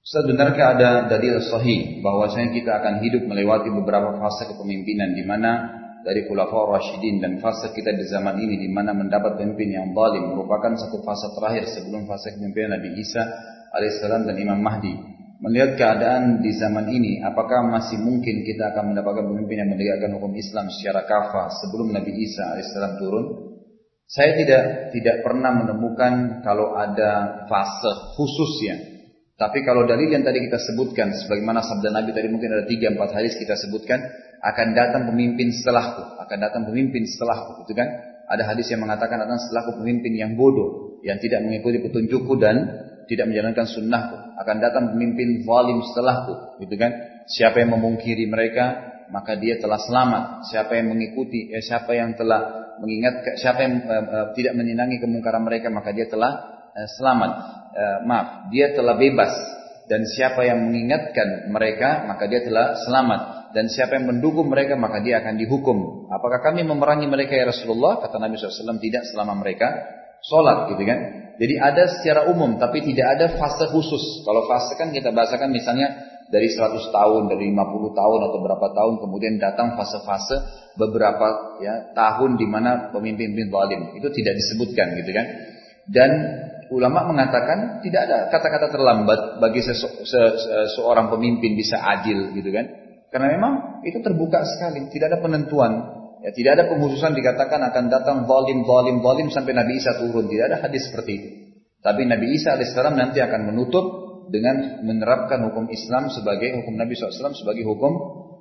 Sebenarnya ada dalil sahih bahwasanya kita akan hidup melewati beberapa fase kepemimpinan di mana dari Khulafaur Rasyidin dan fase kita di zaman ini di mana mendapat pemimpin yang zalim merupakan satu fase terakhir sebelum fase kepemimpinan Nabi Isa alaihissalam dan Imam Mahdi. Melihat keadaan di zaman ini, apakah masih mungkin kita akan mendapatkan pemimpin yang menegakkan hukum Islam secara kafah sebelum Nabi Isa alaihissalam turun? Saya tidak tidak pernah menemukan kalau ada fase khususnya tapi kalau dalil yang tadi kita sebutkan, sebagaimana sabda Nabi tadi mungkin ada tiga empat hadis kita sebutkan, akan datang pemimpin setelahku, akan datang pemimpin setelahku, itu kan? Ada hadis yang mengatakan akan setelahku pemimpin yang bodoh, yang tidak mengikuti petunjukku dan tidak menjalankan sunnahku. Akan datang pemimpin zalim setelahku, itu kan? Siapa yang memungkiri mereka, maka dia telah selamat. Siapa yang mengikuti, eh, siapa yang telah mengingat, siapa yang eh, eh, tidak menyenangi kemungkaran mereka, maka dia telah selamat uh, maaf, dia telah bebas dan siapa yang mengingatkan mereka maka dia telah selamat dan siapa yang mendukung mereka maka dia akan dihukum. Apakah kami memerangi mereka ya Rasulullah? Kata Nabi SAW tidak selama mereka sholat gitu kan. Jadi ada secara umum tapi tidak ada fase khusus. Kalau fase kan kita bahasakan misalnya dari 100 tahun, dari 50 tahun atau berapa tahun kemudian datang fase-fase beberapa ya tahun di mana pemimpin-pemimpin zalim. Itu tidak disebutkan gitu kan. Dan ulama mengatakan tidak ada kata-kata terlambat bagi se se seorang pemimpin bisa adil gitu kan. Karena memang itu terbuka sekali, tidak ada penentuan. Ya, tidak ada penghususan dikatakan akan datang zalim, zalim, zalim sampai Nabi Isa turun. Tidak ada hadis seperti itu. Tapi Nabi Isa alaihissalam nanti akan menutup dengan menerapkan hukum Islam sebagai hukum Nabi SAW sebagai hukum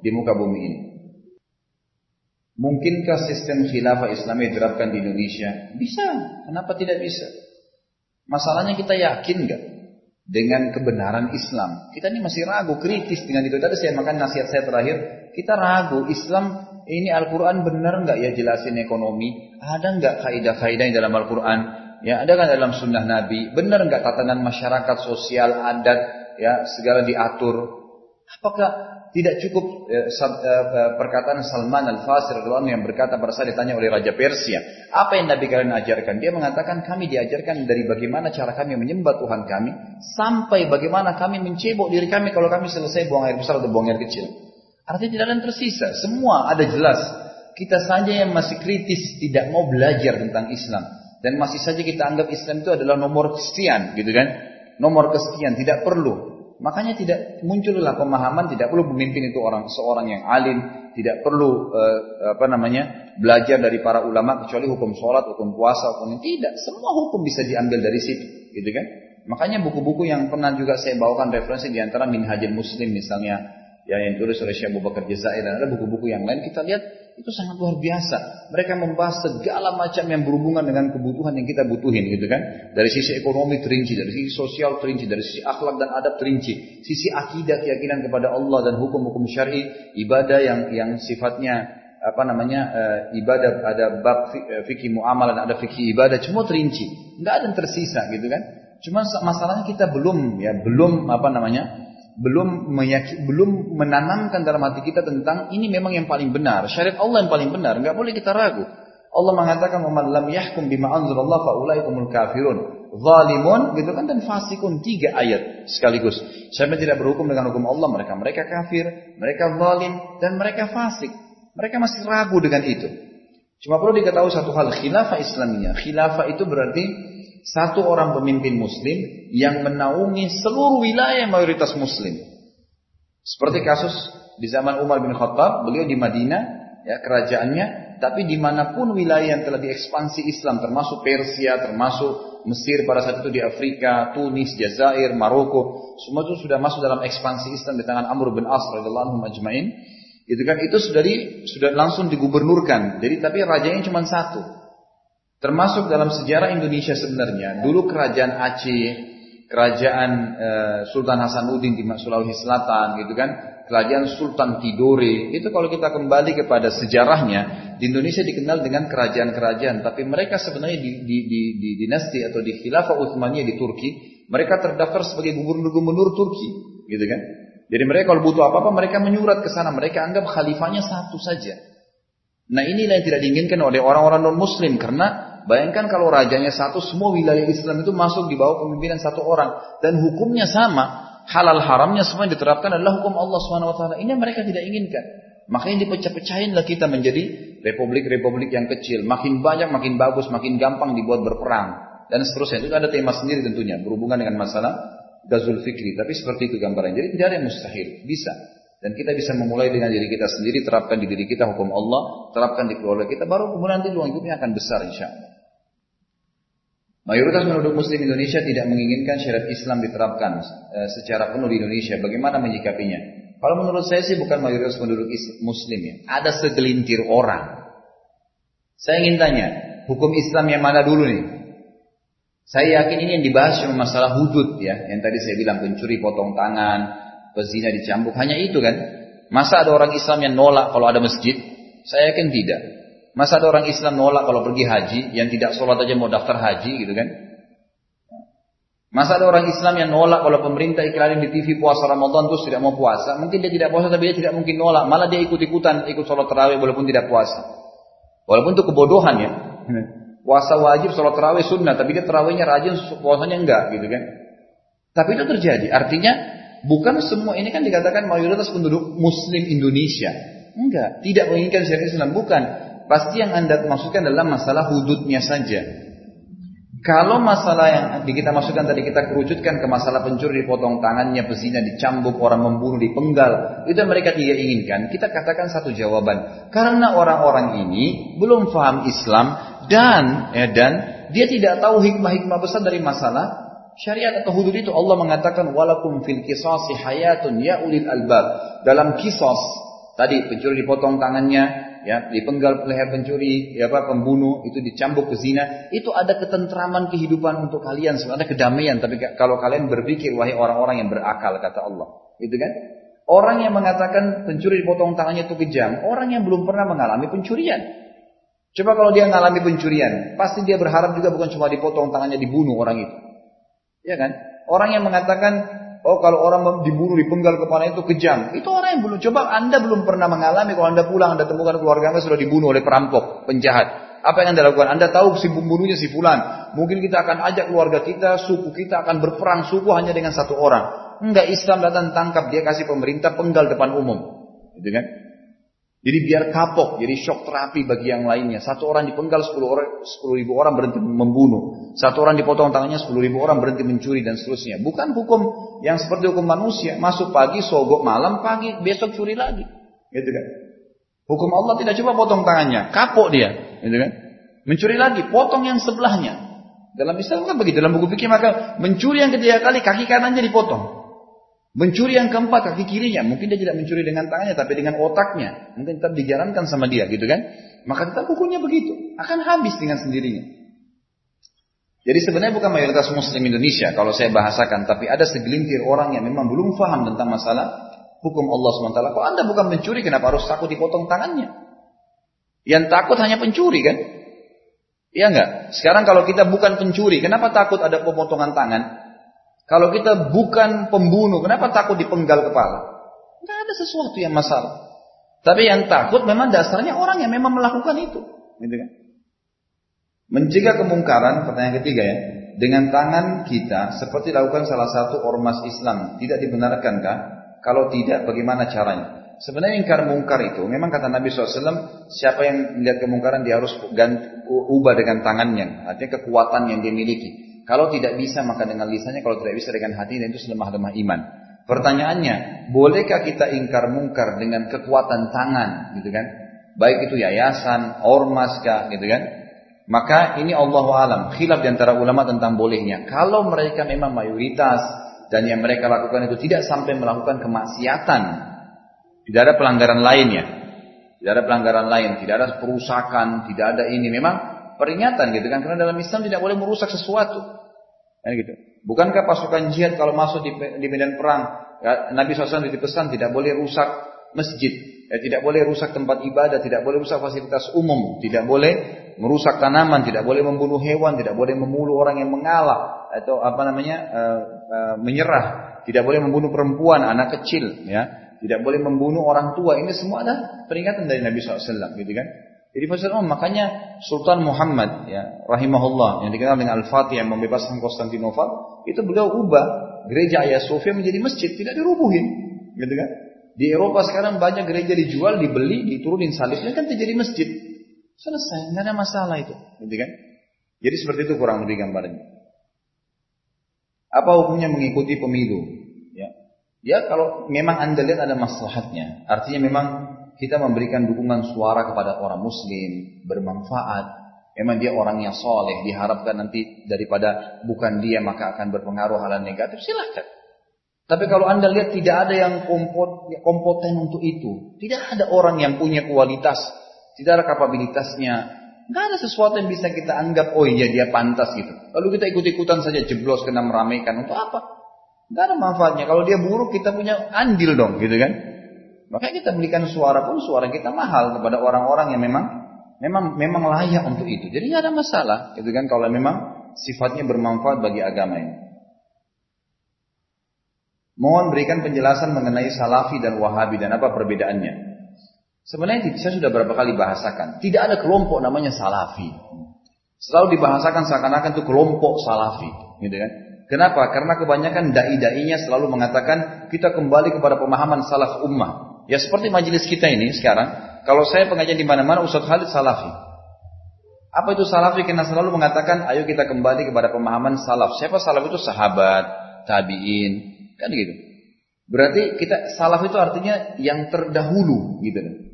di muka bumi ini. Mungkinkah sistem khilafah Islam diterapkan di Indonesia? Bisa. Kenapa tidak bisa? Masalahnya kita yakin nggak dengan kebenaran Islam? Kita ini masih ragu, kritis dengan itu. Tadi saya makan nasihat saya terakhir, kita ragu Islam ini Al-Quran benar nggak ya jelasin ekonomi? Ada nggak kaidah-kaidah yang dalam Al-Quran? Ya ada kan dalam Sunnah Nabi? Benar nggak tatanan masyarakat, sosial, adat, ya segala diatur? Apakah tidak cukup eh, eh, perkataan Salman Al-Fasir yang berkata pada saat ditanya oleh Raja Persia, apa yang Nabi kalian ajarkan? Dia mengatakan kami diajarkan dari bagaimana cara kami menyembah Tuhan kami, sampai bagaimana kami mencebok diri kami kalau kami selesai buang air besar atau buang air kecil. Artinya tidak ada yang tersisa, semua ada jelas. Kita saja yang masih kritis tidak mau belajar tentang Islam dan masih saja kita anggap Islam itu adalah nomor kesekian, gitu kan? Nomor kesekian tidak perlu. Makanya tidak muncullah pemahaman tidak perlu pemimpin itu orang seorang yang alim, tidak perlu uh, apa namanya belajar dari para ulama kecuali hukum sholat, hukum puasa, hukum tidak. Semua hukum bisa diambil dari situ, gitu kan? Makanya buku-buku yang pernah juga saya bawakan referensi di antara Minhajul Muslim misalnya ya yang tulis oleh Syekh Abu Bakar Jazair dan ada buku-buku yang lain kita lihat itu sangat luar biasa. Mereka membahas segala macam yang berhubungan dengan kebutuhan yang kita butuhin gitu kan. Dari sisi ekonomi terinci, dari sisi sosial terinci, dari sisi akhlak dan adab terinci, sisi akidah keyakinan kepada Allah dan hukum-hukum syar'i, ibadah yang yang sifatnya apa namanya e, ibadah ada bab eh, fikih muamalah dan ada fikih ibadah semua terinci. Enggak ada yang tersisa gitu kan. Cuma masalahnya kita belum ya belum apa namanya belum meyakin, belum menanamkan dalam hati kita tentang ini memang yang paling benar. Syariat Allah yang paling benar, nggak boleh kita ragu. Allah mengatakan "Man lam yahkum bima anzalallah fa ulaikumul kafirun." Zalimun gitu kan dan fasikun tiga ayat sekaligus. Siapa tidak berhukum dengan hukum Allah, mereka mereka kafir, mereka zalim dan mereka fasik. Mereka masih ragu dengan itu. Cuma perlu diketahui satu hal, khilafah Islamiyah. Khilafah itu berarti satu orang pemimpin muslim yang menaungi seluruh wilayah mayoritas muslim. Seperti kasus di zaman Umar bin Khattab, beliau di Madinah, ya kerajaannya, tapi di mana pun wilayah yang telah diekspansi Islam, termasuk Persia, termasuk Mesir pada saat itu di Afrika, Tunis, Jazair, Maroko, semua itu sudah masuk dalam ekspansi Islam di tangan Amr bin As radhiyallahu majma'in. Itu kan itu sudah di, sudah langsung digubernurkan. Jadi tapi rajanya cuma satu. Termasuk dalam sejarah Indonesia sebenarnya, dulu kerajaan Aceh, kerajaan e, Sultan Hasanuddin di Sulawesi Selatan gitu kan, kerajaan Sultan Tidore, itu kalau kita kembali kepada sejarahnya, di Indonesia dikenal dengan kerajaan-kerajaan, tapi mereka sebenarnya di, di, di, di dinasti atau di khilafah Utsmaniyah di Turki, mereka terdaftar sebagai gubernur-gubernur Turki, gitu kan. Jadi mereka kalau butuh apa-apa mereka menyurat ke sana, mereka anggap khalifahnya satu saja. Nah inilah yang tidak diinginkan oleh orang-orang non-muslim karena Bayangkan kalau rajanya satu, semua wilayah Islam itu masuk di bawah kepemimpinan satu orang. Dan hukumnya sama. halal haramnya semua yang diterapkan adalah hukum Allah taala. Ini mereka tidak inginkan. Makanya dipecah-pecahinlah kita menjadi republik-republik yang kecil. Makin banyak, makin bagus, makin gampang dibuat berperang. Dan seterusnya. Itu ada tema sendiri tentunya. Berhubungan dengan masalah Gazul Fikri. Tapi seperti itu gambaran. Jadi tidak ada yang mustahil. Bisa. Dan kita bisa memulai dengan diri kita sendiri. Terapkan di diri kita hukum Allah. Terapkan di keluarga kita. Baru kemudian nanti luang hidupnya akan besar insya Allah. Mayoritas penduduk muslim Indonesia tidak menginginkan syariat Islam diterapkan eh, secara penuh di Indonesia. Bagaimana menyikapinya? Kalau menurut saya sih bukan mayoritas penduduk muslim ya. Ada segelintir orang. Saya ingin tanya, hukum Islam yang mana dulu nih? Saya yakin ini yang dibahas cuma masalah hudud ya. Yang tadi saya bilang pencuri potong tangan, pezina dicambuk. Hanya itu kan. Masa ada orang Islam yang nolak kalau ada masjid? Saya yakin tidak. Masa ada orang Islam nolak kalau pergi haji, yang tidak sholat aja mau daftar haji gitu kan? Masa ada orang Islam yang nolak kalau pemerintah iklanin di TV puasa Ramadan terus tidak mau puasa? Mungkin dia tidak puasa tapi dia tidak mungkin nolak. Malah dia ikut-ikutan ikut sholat terawih walaupun tidak puasa. Walaupun itu kebodohan ya. Puasa wajib, sholat terawih sunnah. Tapi dia terawihnya rajin, puasanya enggak gitu kan. Tapi itu terjadi. Artinya bukan semua ini kan dikatakan mayoritas penduduk muslim Indonesia. Enggak. Tidak menginginkan syariat Islam. Bukan. Pasti yang anda maksudkan adalah masalah hududnya saja. Kalau masalah yang kita masukkan tadi kita kerucutkan ke masalah pencuri dipotong tangannya, pezina dicambuk, orang membunuh dipenggal, itu yang mereka tidak inginkan. Kita katakan satu jawaban. Karena orang-orang ini belum paham Islam dan ya, dan dia tidak tahu hikmah-hikmah besar dari masalah syariat atau hudud itu. Allah mengatakan walakum fil qisasi hayatun ya ulil albab. Dalam kisos tadi pencuri dipotong tangannya, ya dipenggal leher pencuri, ya apa pembunuh, itu dicambuk ke zina, itu ada ketentraman kehidupan untuk kalian, ada kedamaian. Tapi kalau kalian berpikir wahai orang-orang yang berakal kata Allah, itu kan? Orang yang mengatakan pencuri dipotong tangannya itu kejam, orang yang belum pernah mengalami pencurian. Coba kalau dia mengalami pencurian, pasti dia berharap juga bukan cuma dipotong tangannya dibunuh orang itu. Ya kan? Orang yang mengatakan Oh kalau orang dibunuh dipenggal kepala itu kejam. Itu orang yang belum coba Anda belum pernah mengalami kalau Anda pulang Anda temukan keluarga Anda sudah dibunuh oleh perampok, penjahat. Apa yang Anda lakukan? Anda tahu si pembunuhnya si fulan. Mungkin kita akan ajak keluarga kita, suku kita akan berperang suku hanya dengan satu orang. Enggak Islam datang tangkap dia kasih pemerintah penggal depan umum. Gitu kan? Jadi biar kapok, jadi shock terapi bagi yang lainnya. Satu orang dipenggal 10 orang, 10 ribu orang berhenti membunuh. Satu orang dipotong tangannya 10 ribu orang berhenti mencuri dan seterusnya. Bukan hukum yang seperti hukum manusia. Masuk pagi, sogok malam, pagi, besok curi lagi. Gitu kan. Hukum Allah tidak coba potong tangannya, kapok dia. Gitu kan. Mencuri lagi, potong yang sebelahnya. Dalam Islam kan begitu. Dalam buku fikih maka mencuri yang ketiga kali kaki kanannya dipotong. Mencuri yang keempat kaki kirinya, mungkin dia tidak mencuri dengan tangannya tapi dengan otaknya. Mungkin tetap dijalankan sama dia gitu kan. Maka tetap hukumnya begitu, akan habis dengan sendirinya. Jadi sebenarnya bukan mayoritas muslim Indonesia kalau saya bahasakan, tapi ada segelintir orang yang memang belum paham tentang masalah hukum Allah SWT. Kalau anda bukan mencuri, kenapa harus takut dipotong tangannya? Yang takut hanya pencuri kan? Iya enggak? Sekarang kalau kita bukan pencuri, kenapa takut ada pemotongan tangan? Kalau kita bukan pembunuh, kenapa takut dipenggal kepala? Tidak ada sesuatu yang masalah. Tapi yang takut memang dasarnya orang yang memang melakukan itu. Gitu kan? Mencegah kemungkaran, pertanyaan ketiga ya. Dengan tangan kita, seperti lakukan salah satu ormas Islam. Tidak dibenarkankah? Kalau tidak, bagaimana caranya? Sebenarnya ingkar mungkar itu, memang kata Nabi SAW, siapa yang melihat kemungkaran dia harus ganti, ubah dengan tangannya. Artinya kekuatan yang dia miliki. Kalau tidak bisa maka dengan lisannya, kalau tidak bisa dengan hati dan itu selemah-lemah iman. Pertanyaannya, bolehkah kita ingkar mungkar dengan kekuatan tangan, gitu kan? Baik itu yayasan, ormas kah, gitu kan? Maka ini Allah alam, khilaf di antara ulama tentang bolehnya. Kalau mereka memang mayoritas dan yang mereka lakukan itu tidak sampai melakukan kemaksiatan, tidak ada pelanggaran lainnya, tidak ada pelanggaran lain, tidak ada perusakan, tidak ada ini. Memang peringatan gitu kan, karena dalam Islam tidak boleh merusak sesuatu. Kan gitu. Bukankah pasukan jihad kalau masuk di, di medan perang, ya, Nabi SAW dipesan tidak boleh rusak masjid, ya, tidak boleh rusak tempat ibadah, tidak boleh rusak fasilitas umum, tidak boleh merusak tanaman, tidak boleh membunuh hewan, tidak boleh memuluh orang yang mengalah atau apa namanya uh, uh, menyerah, tidak boleh membunuh perempuan, anak kecil, ya, tidak boleh membunuh orang tua. Ini semua adalah peringatan dari Nabi SAW, gitu kan? Jadi umum makanya Sultan Muhammad ya rahimahullah yang dikenal dengan Al-Fatih yang membebaskan Konstantinopel itu beliau ubah gereja Ayah Sofia menjadi masjid, tidak dirubuhin, gitu kan? Di Eropa sekarang banyak gereja dijual, dibeli, diturunin salibnya kan terjadi masjid. Selesai, nggak ada masalah itu, gitu kan? Jadi seperti itu kurang lebih gambarnya. Apa hukumnya mengikuti pemilu? Ya, ya kalau memang anda lihat ada masalahnya, artinya memang kita memberikan dukungan suara kepada orang Muslim bermanfaat. Memang dia orang yang soleh, diharapkan nanti daripada bukan dia maka akan berpengaruh hal negatif, silahkan. Tapi kalau anda lihat tidak ada yang kompeten untuk itu, tidak ada orang yang punya kualitas, tidak ada kapabilitasnya, nggak ada sesuatu yang bisa kita anggap, oh iya dia pantas gitu. Lalu kita ikut-ikutan saja jeblos kena meramaikan untuk apa? Nggak ada manfaatnya. Kalau dia buruk kita punya andil dong, gitu kan? Makanya kita berikan suara pun suara kita mahal kepada orang-orang yang memang memang memang layak untuk itu. Jadi nggak ada masalah, gitu kan? Kalau memang sifatnya bermanfaat bagi agama ini. Mohon berikan penjelasan mengenai Salafi dan Wahabi dan apa perbedaannya. Sebenarnya saya sudah berapa kali bahasakan, tidak ada kelompok namanya Salafi. Selalu dibahasakan seakan-akan itu kelompok Salafi, gitu kan? Kenapa? Karena kebanyakan dai-dainya selalu mengatakan kita kembali kepada pemahaman salaf ummah. Ya seperti majelis kita ini sekarang, kalau saya pengajian di mana-mana Ustaz Khalid salafi. Apa itu salafi? Karena selalu mengatakan ayo kita kembali kepada pemahaman salaf. Siapa salaf itu? Sahabat, tabi'in, kan gitu. Berarti kita salaf itu artinya yang terdahulu gitu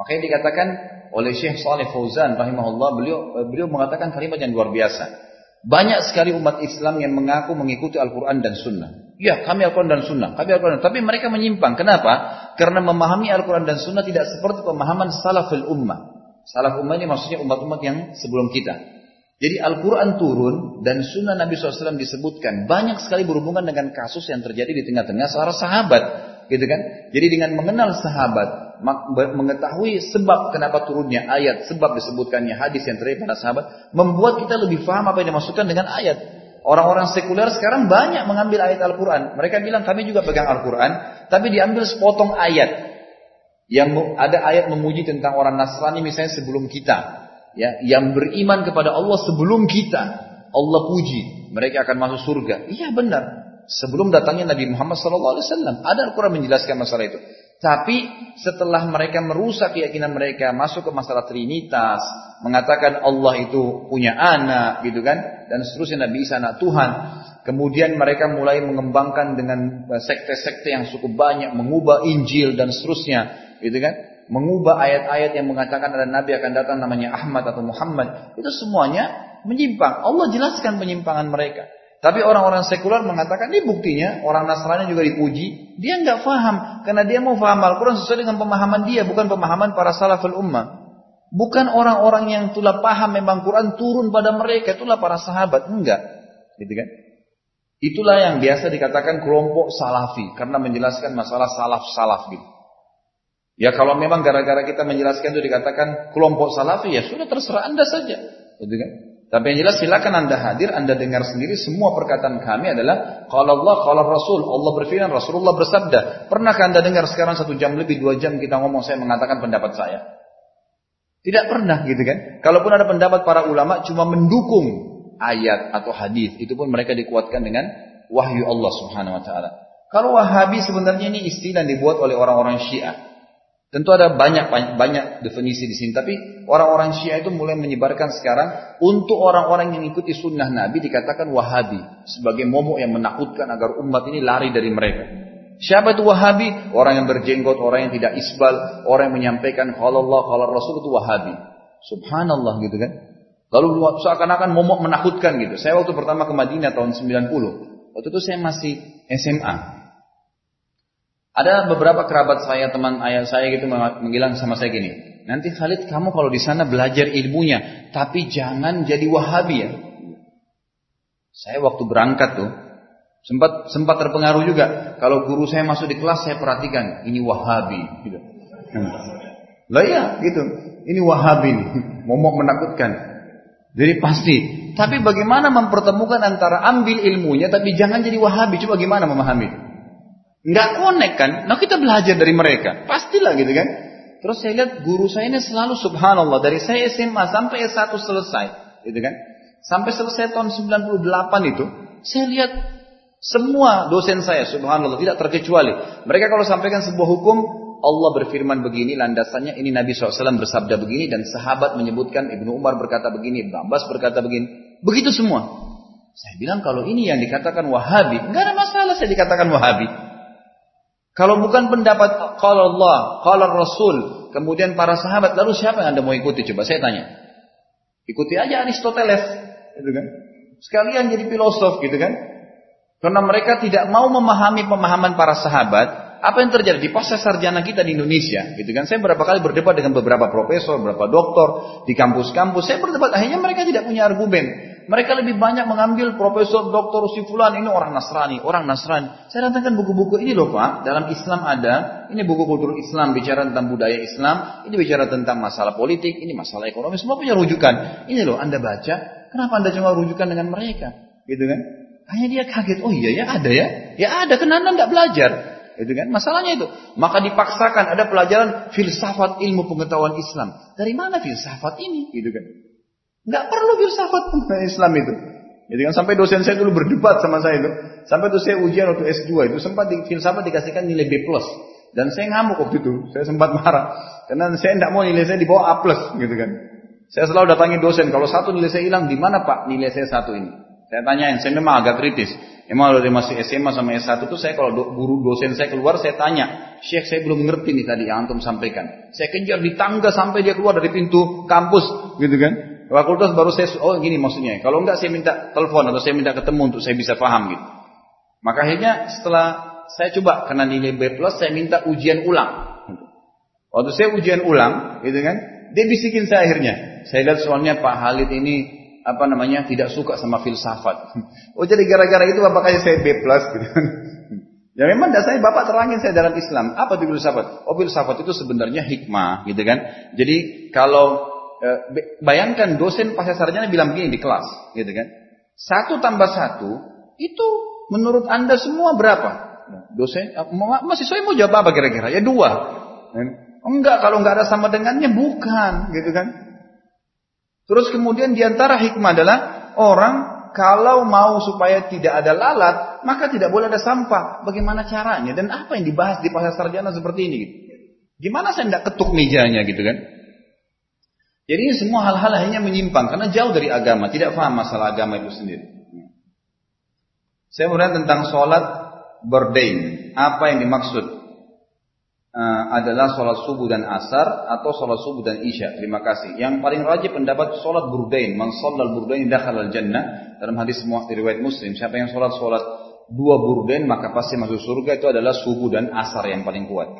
Makanya dikatakan oleh Syekh Saleh Fauzan rahimahullah beliau beliau mengatakan kalimat yang luar biasa. Banyak sekali umat Islam yang mengaku mengikuti Al-Quran dan Sunnah. Ya, kami Al-Quran dan Sunnah. Kami Al-Quran. Tapi mereka menyimpang. Kenapa? Karena memahami Al-Quran dan Sunnah tidak seperti pemahaman salafil ummah. Salaf ummah ini maksudnya umat-umat yang sebelum kita. Jadi Al-Quran turun dan Sunnah Nabi SAW disebutkan banyak sekali berhubungan dengan kasus yang terjadi di tengah-tengah seorang sahabat, gitu kan? Jadi dengan mengenal sahabat, mengetahui sebab kenapa turunnya ayat, sebab disebutkannya hadis yang terjadi pada sahabat, membuat kita lebih paham apa yang dimaksudkan dengan ayat. Orang-orang sekuler sekarang banyak mengambil ayat Al-Quran. Mereka bilang kami juga pegang Al-Quran, tapi diambil sepotong ayat. Yang ada ayat memuji tentang orang Nasrani misalnya sebelum kita. ya Yang beriman kepada Allah sebelum kita. Allah puji. Mereka akan masuk surga. Iya benar. Sebelum datangnya Nabi Muhammad SAW. Ada Al-Quran menjelaskan masalah itu. Tapi setelah mereka merusak keyakinan mereka, masuk ke masalah trinitas, mengatakan Allah itu punya anak, gitu kan, dan seterusnya Nabi Isa anak Tuhan. Kemudian mereka mulai mengembangkan dengan sekte-sekte yang cukup banyak, mengubah Injil dan seterusnya, gitu kan, mengubah ayat-ayat yang mengatakan ada Nabi akan datang namanya Ahmad atau Muhammad. Itu semuanya menyimpang. Allah jelaskan penyimpangan mereka. Tapi orang-orang sekuler mengatakan ini buktinya orang Nasrani juga dipuji. Dia nggak paham karena dia mau paham Al-Quran sesuai dengan pemahaman dia, bukan pemahaman para salaful ummah. Bukan orang-orang yang telah paham memang Quran turun pada mereka, itulah para sahabat, enggak. Gitu kan? Itulah yang biasa dikatakan kelompok salafi karena menjelaskan masalah salaf-salaf gitu. Ya kalau memang gara-gara kita menjelaskan itu dikatakan kelompok salafi ya sudah terserah Anda saja. Gitu kan? Tapi yang jelas silakan Anda hadir, Anda dengar sendiri semua perkataan kami adalah kalau Allah, kalau Rasul, Allah berfirman, Rasulullah bersabda. Pernahkah Anda dengar sekarang satu jam lebih, dua jam kita ngomong saya mengatakan pendapat saya? Tidak pernah gitu kan. Kalaupun ada pendapat para ulama cuma mendukung ayat atau hadis, itu pun mereka dikuatkan dengan wahyu Allah Subhanahu wa taala. Kalau Wahabi sebenarnya ini istilah yang dibuat oleh orang-orang Syiah. Tentu ada banyak banyak definisi di sini, tapi orang-orang Syiah itu mulai menyebarkan sekarang untuk orang-orang yang mengikuti sunnah Nabi dikatakan Wahabi sebagai momok yang menakutkan agar umat ini lari dari mereka. Siapa itu Wahabi? Orang yang berjenggot, orang yang tidak isbal, orang yang menyampaikan kalau Allah, kalau Rasul itu Wahabi. Subhanallah gitu kan. Lalu seakan-akan momok menakutkan gitu. Saya waktu pertama ke Madinah tahun 90, waktu itu saya masih SMA. Ada beberapa kerabat saya, teman ayah saya gitu menghilang sama saya gini. Nanti Khalid kamu kalau di sana belajar ilmunya, tapi jangan jadi Wahabi ya. Saya waktu berangkat tuh sempat sempat terpengaruh juga. Kalau guru saya masuk di kelas saya perhatikan ini Wahabi gitu. Lah ya gitu. Ini Wahabi nih, momok menakutkan. Jadi pasti. Tapi bagaimana mempertemukan antara ambil ilmunya tapi jangan jadi Wahabi? Coba gimana memahami? Nggak konek kan? Nah kita belajar dari mereka. Pastilah gitu kan. Terus saya lihat guru saya ini selalu subhanallah. Dari saya SMA sampai S1 selesai. Gitu kan. Sampai selesai tahun 98 itu. Saya lihat Semua dosen saya, subhanallah, tidak terkecuali. Mereka kalau sampaikan sebuah hukum, Allah berfirman begini, landasannya ini Nabi SAW bersabda begini, dan sahabat menyebutkan, Ibnu Umar berkata begini, Ibnu Abbas berkata begini. Begitu semua. Saya bilang kalau ini yang dikatakan wahabi, nggak ada masalah saya dikatakan wahabi. Kalau bukan pendapat kalau Allah, kalau Rasul, kemudian para sahabat, lalu siapa yang anda mau ikuti? Coba saya tanya. Ikuti aja Aristoteles, gitu kan? Sekalian jadi filosof, gitu kan? Karena mereka tidak mau memahami pemahaman para sahabat, apa yang terjadi di pasca sarjana kita di Indonesia, gitu kan? Saya berapa kali berdebat dengan beberapa profesor, beberapa doktor di kampus-kampus. Saya berdebat, akhirnya mereka tidak punya argumen. Mereka lebih banyak mengambil profesor, doktor, si fulan ini orang Nasrani, orang Nasrani. Saya datangkan buku-buku ini loh Pak, dalam Islam ada, ini buku kultur Islam bicara tentang budaya Islam, ini bicara tentang masalah politik, ini masalah ekonomi, semua punya rujukan. Ini loh Anda baca, kenapa Anda cuma rujukan dengan mereka? Gitu kan? Hanya dia kaget, oh iya ya ada ya, ya ada, kenapa Anda tidak belajar? Itu kan masalahnya itu. Maka dipaksakan ada pelajaran filsafat ilmu pengetahuan Islam. Dari mana filsafat ini? Gitu kan. Nggak perlu filsafat Islam itu. Jadi kan sampai dosen saya dulu berdebat sama saya itu. Sampai itu saya ujian waktu S2 itu sempat di filsafat dikasihkan nilai B+. Dan saya ngamuk waktu itu. Saya sempat marah. Karena saya tidak mau nilai saya di bawah A+, gitu kan. Saya selalu datangi dosen, kalau satu nilai saya hilang, di mana Pak nilai saya satu ini? Saya tanyain, saya memang agak kritis. Emang dia masih SMA sama S1 itu saya kalau do, guru dosen saya keluar saya tanya, Syekh saya belum ngerti nih tadi yang antum sampaikan. Saya kejar di tangga sampai dia keluar dari pintu kampus, gitu kan? Fakultas baru saya, oh gini maksudnya. Kalau enggak saya minta telepon atau saya minta ketemu untuk saya bisa paham gitu. Maka akhirnya setelah saya coba karena nilai B plus saya minta ujian ulang. Waktu saya ujian ulang, gitu kan? Dia bisikin saya akhirnya. Saya lihat soalnya Pak Halid ini apa namanya tidak suka sama filsafat. Oh jadi gara-gara itu bapak kasih saya B plus gitu. Ya memang dasarnya bapak terangin saya dalam Islam. Apa itu filsafat? Oh filsafat itu sebenarnya hikmah gitu kan. Jadi kalau bayangkan dosen pasca sarjana bilang begini di kelas gitu kan. Satu tambah satu itu menurut anda semua berapa? Dosen eh, mahasiswa mau jawab apa kira-kira? Ya dua. Enggak kalau enggak ada sama dengannya bukan gitu kan. Terus kemudian di antara hikmah adalah orang kalau mau supaya tidak ada lalat, maka tidak boleh ada sampah. Bagaimana caranya? Dan apa yang dibahas di pasar sarjana seperti ini? Gimana saya tidak ketuk mejanya gitu kan? Jadi ini semua hal-hal hanya menyimpang karena jauh dari agama, tidak paham masalah agama itu sendiri. Saya kemudian tentang sholat berdain. Apa yang dimaksud? uh, adalah sholat subuh dan asar atau sholat subuh dan isya. Terima kasih. Yang paling rajin pendapat sholat burdain. Man sholat burdain dakhal al jannah. Dalam hadis semua riwayat muslim. Siapa yang sholat sholat dua burdain maka pasti masuk surga. Itu adalah subuh dan asar yang paling kuat.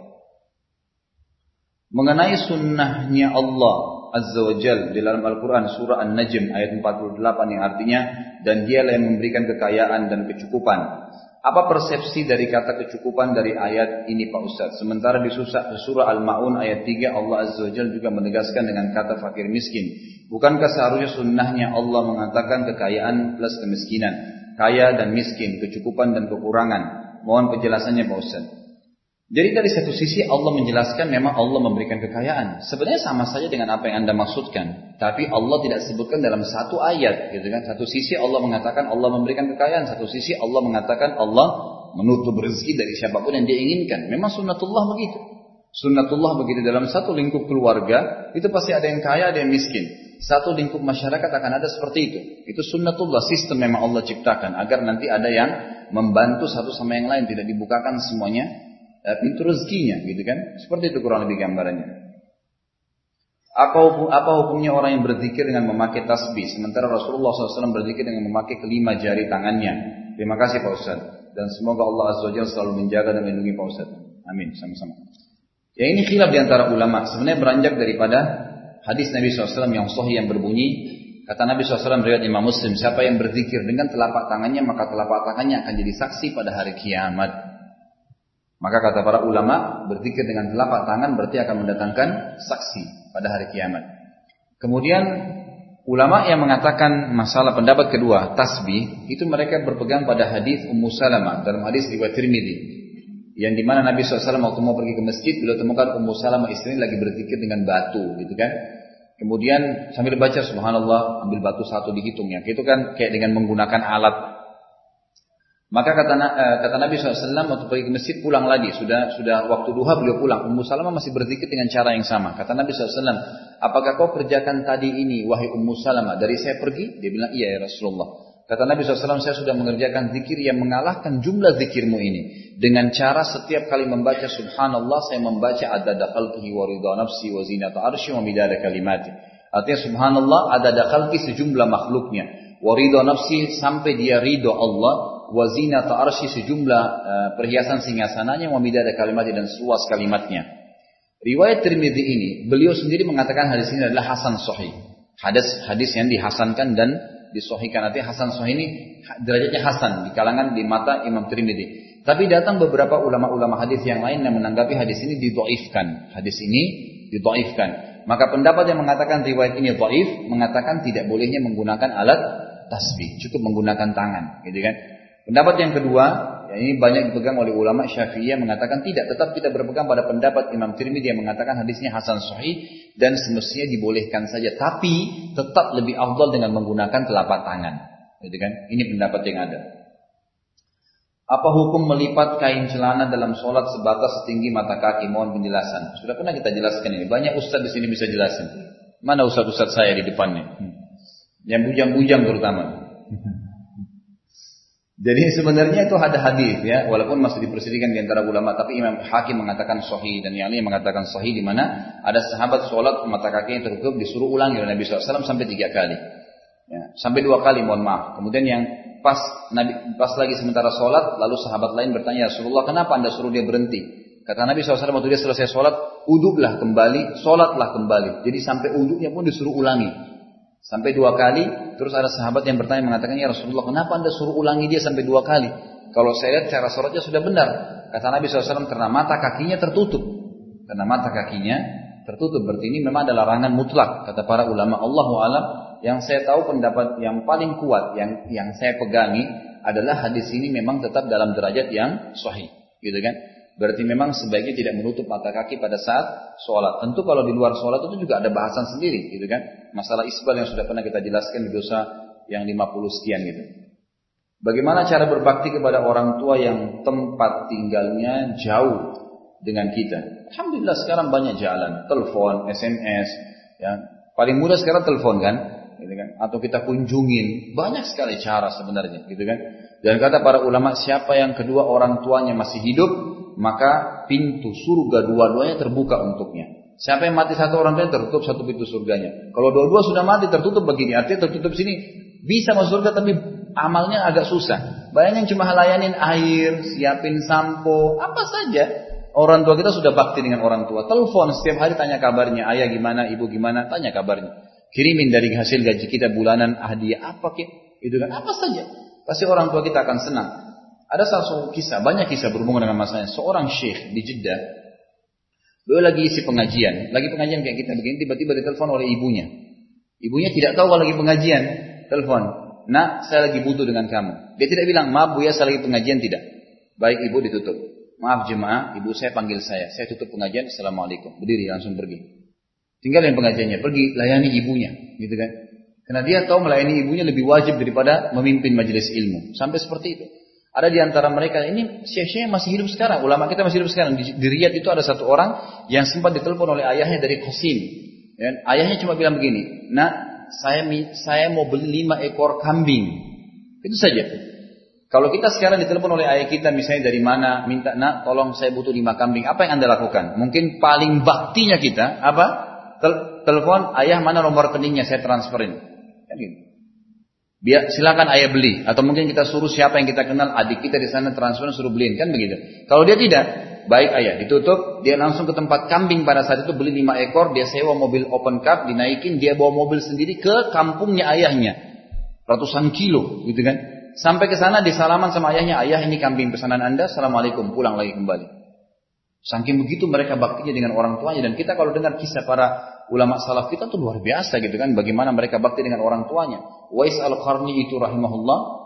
Mengenai sunnahnya Allah Azza wa Jal di dalam Al-Quran surah An-Najm ayat 48 yang artinya dan dialah yang memberikan kekayaan dan kecukupan apa persepsi dari kata kecukupan dari ayat ini Pak Ustaz? Sementara di surah Al-Ma'un ayat 3 Allah Azza wa Jalla juga menegaskan dengan kata fakir miskin. Bukankah seharusnya sunnahnya Allah mengatakan kekayaan plus kemiskinan? Kaya dan miskin, kecukupan dan kekurangan. Mohon penjelasannya Pak Ustaz. Jadi dari satu sisi Allah menjelaskan memang Allah memberikan kekayaan. Sebenarnya sama saja dengan apa yang Anda maksudkan. Tapi Allah tidak sebutkan dalam satu ayat. gitu kan? Satu sisi Allah mengatakan Allah memberikan kekayaan. Satu sisi Allah mengatakan Allah menutup rezeki dari siapa pun yang dia inginkan. Memang sunnatullah begitu. Sunnatullah begitu dalam satu lingkup keluarga itu pasti ada yang kaya, ada yang miskin. Satu lingkup masyarakat akan ada seperti itu. Itu sunnatullah, sistem memang Allah ciptakan agar nanti ada yang membantu satu sama yang lain, tidak dibukakan semuanya pintu rezekinya gitu kan. Seperti itu kurang lebih gambarannya. Apa, hukum, apa hukumnya orang yang berzikir dengan memakai tasbih sementara Rasulullah SAW berzikir dengan memakai kelima jari tangannya. Terima kasih Pak Ustaz. Dan semoga Allah Azza wa selalu menjaga dan melindungi Pak Ustaz. Amin. Sama-sama. Ya ini khilaf di antara ulama. Sebenarnya beranjak daripada hadis Nabi SAW yang sahih yang berbunyi Kata Nabi SAW riwayat Imam Muslim, siapa yang berzikir dengan telapak tangannya, maka telapak tangannya akan jadi saksi pada hari kiamat. Maka kata para ulama, berzikir dengan telapak tangan berarti akan mendatangkan saksi pada hari kiamat. Kemudian ulama yang mengatakan masalah pendapat kedua, tasbih, itu mereka berpegang pada hadis Ummu Salamah dalam hadis riwayat Tirmidzi. Yang di mana Nabi SAW waktu mau pergi ke masjid, beliau temukan Ummu Salamah istri lagi berzikir dengan batu, gitu kan? Kemudian sambil baca Subhanallah, ambil batu satu dihitung ya. Itu kan kayak dengan menggunakan alat Maka kata, uh, kata Nabi SAW waktu pergi ke masjid pulang lagi. Sudah sudah waktu duha beliau pulang. Ummu Salamah masih berzikir dengan cara yang sama. Kata Nabi SAW, apakah kau kerjakan tadi ini wahai Ummu Salamah dari saya pergi? Dia bilang iya ya Rasulullah. Kata Nabi SAW, saya sudah mengerjakan zikir yang mengalahkan jumlah zikirmu ini. Dengan cara setiap kali membaca subhanallah, saya membaca adada khalqihi wa ridha nafsi wa zinata arsy wa midada kalimati. Artinya subhanallah adada khalqi sejumlah makhluknya. Wa nafsi sampai dia ridho Allah. Wa zinata arsy sejumlah uh, perhiasan singgasananya wa midada kalimati dan seluas kalimatnya. Riwayat Tirmidzi ini, beliau sendiri mengatakan hadis ini adalah hasan sahih. Hadis hadis yang dihasankan dan disohikan artinya Hasan Sahih ini derajatnya Hasan di kalangan di mata Imam Tirmidzi. Tapi datang beberapa ulama-ulama hadis yang lain yang menanggapi hadis ini didoifkan. Hadis ini didoifkan. Maka pendapat yang mengatakan riwayat ini doif mengatakan tidak bolehnya menggunakan alat tasbih, cukup menggunakan tangan, gitu kan? Pendapat yang kedua, ya ini banyak dipegang oleh ulama Syafi'iyah mengatakan tidak, tetap kita berpegang pada pendapat Imam Tirmidzi yang mengatakan hadisnya hasan sahih dan semestinya dibolehkan saja, tapi tetap lebih afdal dengan menggunakan telapak tangan. Gitu kan? Ini pendapat yang ada. Apa hukum melipat kain celana dalam sholat sebatas setinggi mata kaki? Mohon penjelasan. Sudah pernah kita jelaskan ini. Banyak ustadz di sini bisa jelasin. Mana ustadz-ustadz saya di depannya? Hmm. Yang bujang-bujang terutama. Jadi sebenarnya itu ada hadis ya, walaupun masih diperselisihkan di antara ulama, tapi Imam Hakim mengatakan sahih dan yang lain mengatakan sahih di mana ada sahabat sholat mata kakinya tertutup disuruh ulangi oleh Nabi SAW sampai tiga kali, ya, sampai dua kali mohon maaf. Kemudian yang pas Nabi pas lagi sementara sholat, lalu sahabat lain bertanya Rasulullah kenapa anda suruh dia berhenti? Kata Nabi SAW waktu dia selesai sholat, uduklah kembali, sholatlah kembali. Jadi sampai uduknya pun disuruh ulangi. Sampai dua kali, terus ada sahabat yang bertanya mengatakan, ya Rasulullah, kenapa anda suruh ulangi dia sampai dua kali? Kalau saya lihat cara sholatnya sudah benar. Kata Nabi SAW, karena mata kakinya tertutup. Karena mata kakinya tertutup. Berarti ini memang adalah larangan mutlak. Kata para ulama, Allahu alam. Yang saya tahu pendapat yang paling kuat, yang yang saya pegangi adalah hadis ini memang tetap dalam derajat yang sahih. Gitu kan? Berarti memang sebaiknya tidak menutup mata kaki pada saat sholat. Tentu kalau di luar sholat itu juga ada bahasan sendiri, gitu kan? Masalah isbal yang sudah pernah kita jelaskan di dosa yang 50 sekian gitu. Bagaimana cara berbakti kepada orang tua yang tempat tinggalnya jauh dengan kita? Alhamdulillah sekarang banyak jalan, telepon, SMS, ya. Paling mudah sekarang telepon kan, gitu kan? Atau kita kunjungin, banyak sekali cara sebenarnya, gitu kan? Dan kata para ulama, siapa yang kedua orang tuanya masih hidup, maka pintu surga dua-duanya terbuka untuknya. Siapa yang mati satu orang tuanya tertutup satu pintu surganya. Kalau dua-dua sudah mati tertutup begini, artinya tertutup sini bisa masuk surga tapi amalnya agak susah. Bayangin cuma layanin air, siapin sampo, apa saja. Orang tua kita sudah bakti dengan orang tua. Telepon setiap hari tanya kabarnya, ayah gimana, ibu gimana, tanya kabarnya. Kirimin dari hasil gaji kita bulanan hadiah apa kek, itu kan apa saja. Pasti orang tua kita akan senang. Ada satu kisah, banyak kisah berhubungan dengan masalahnya. Seorang syekh di Jeddah, beliau lagi isi pengajian, lagi pengajian kayak kita begini, tiba-tiba ditelepon oleh ibunya. Ibunya tidak tahu kalau lagi pengajian, telepon. Nah, saya lagi butuh dengan kamu. Dia tidak bilang, maaf bu ya, saya lagi pengajian, tidak. Baik ibu ditutup. Maaf jemaah, ibu saya panggil saya. Saya tutup pengajian, assalamualaikum. Berdiri langsung pergi. Tinggal yang pengajiannya, pergi layani ibunya, gitu kan? Karena dia tahu melayani ibunya lebih wajib daripada memimpin majelis ilmu. Sampai seperti itu. Ada di antara mereka ini syekh-syekh masih hidup sekarang, ulama kita masih hidup sekarang. Di, di Riyadh itu ada satu orang yang sempat ditelepon oleh ayahnya dari Qasim. Ya, ayahnya cuma bilang begini, "Nak, saya saya mau beli lima ekor kambing." Itu saja. Kalau kita sekarang ditelepon oleh ayah kita misalnya dari mana, minta, "Nak, tolong saya butuh lima kambing." Apa yang Anda lakukan? Mungkin paling baktinya kita apa? Tel telepon, "Ayah, mana nomor rekeningnya? Saya transferin." Kan gitu. Biar silakan ayah beli. Atau mungkin kita suruh siapa yang kita kenal adik kita di sana transfer suruh beliin. Kan begitu. Kalau dia tidak, baik ayah ditutup, dia langsung ke tempat kambing pada saat itu beli lima ekor, dia sewa mobil open cup, dinaikin, dia bawa mobil sendiri ke kampungnya ayahnya. Ratusan kilo gitu kan. Sampai ke sana disalaman sama ayahnya, ayah ini kambing pesanan anda, assalamualaikum, pulang lagi kembali. Saking begitu mereka baktinya dengan orang tuanya. Dan kita kalau dengar kisah para ulama salaf kita tuh luar biasa gitu kan bagaimana mereka bakti dengan orang tuanya. Wais al-Qarni itu rahimahullah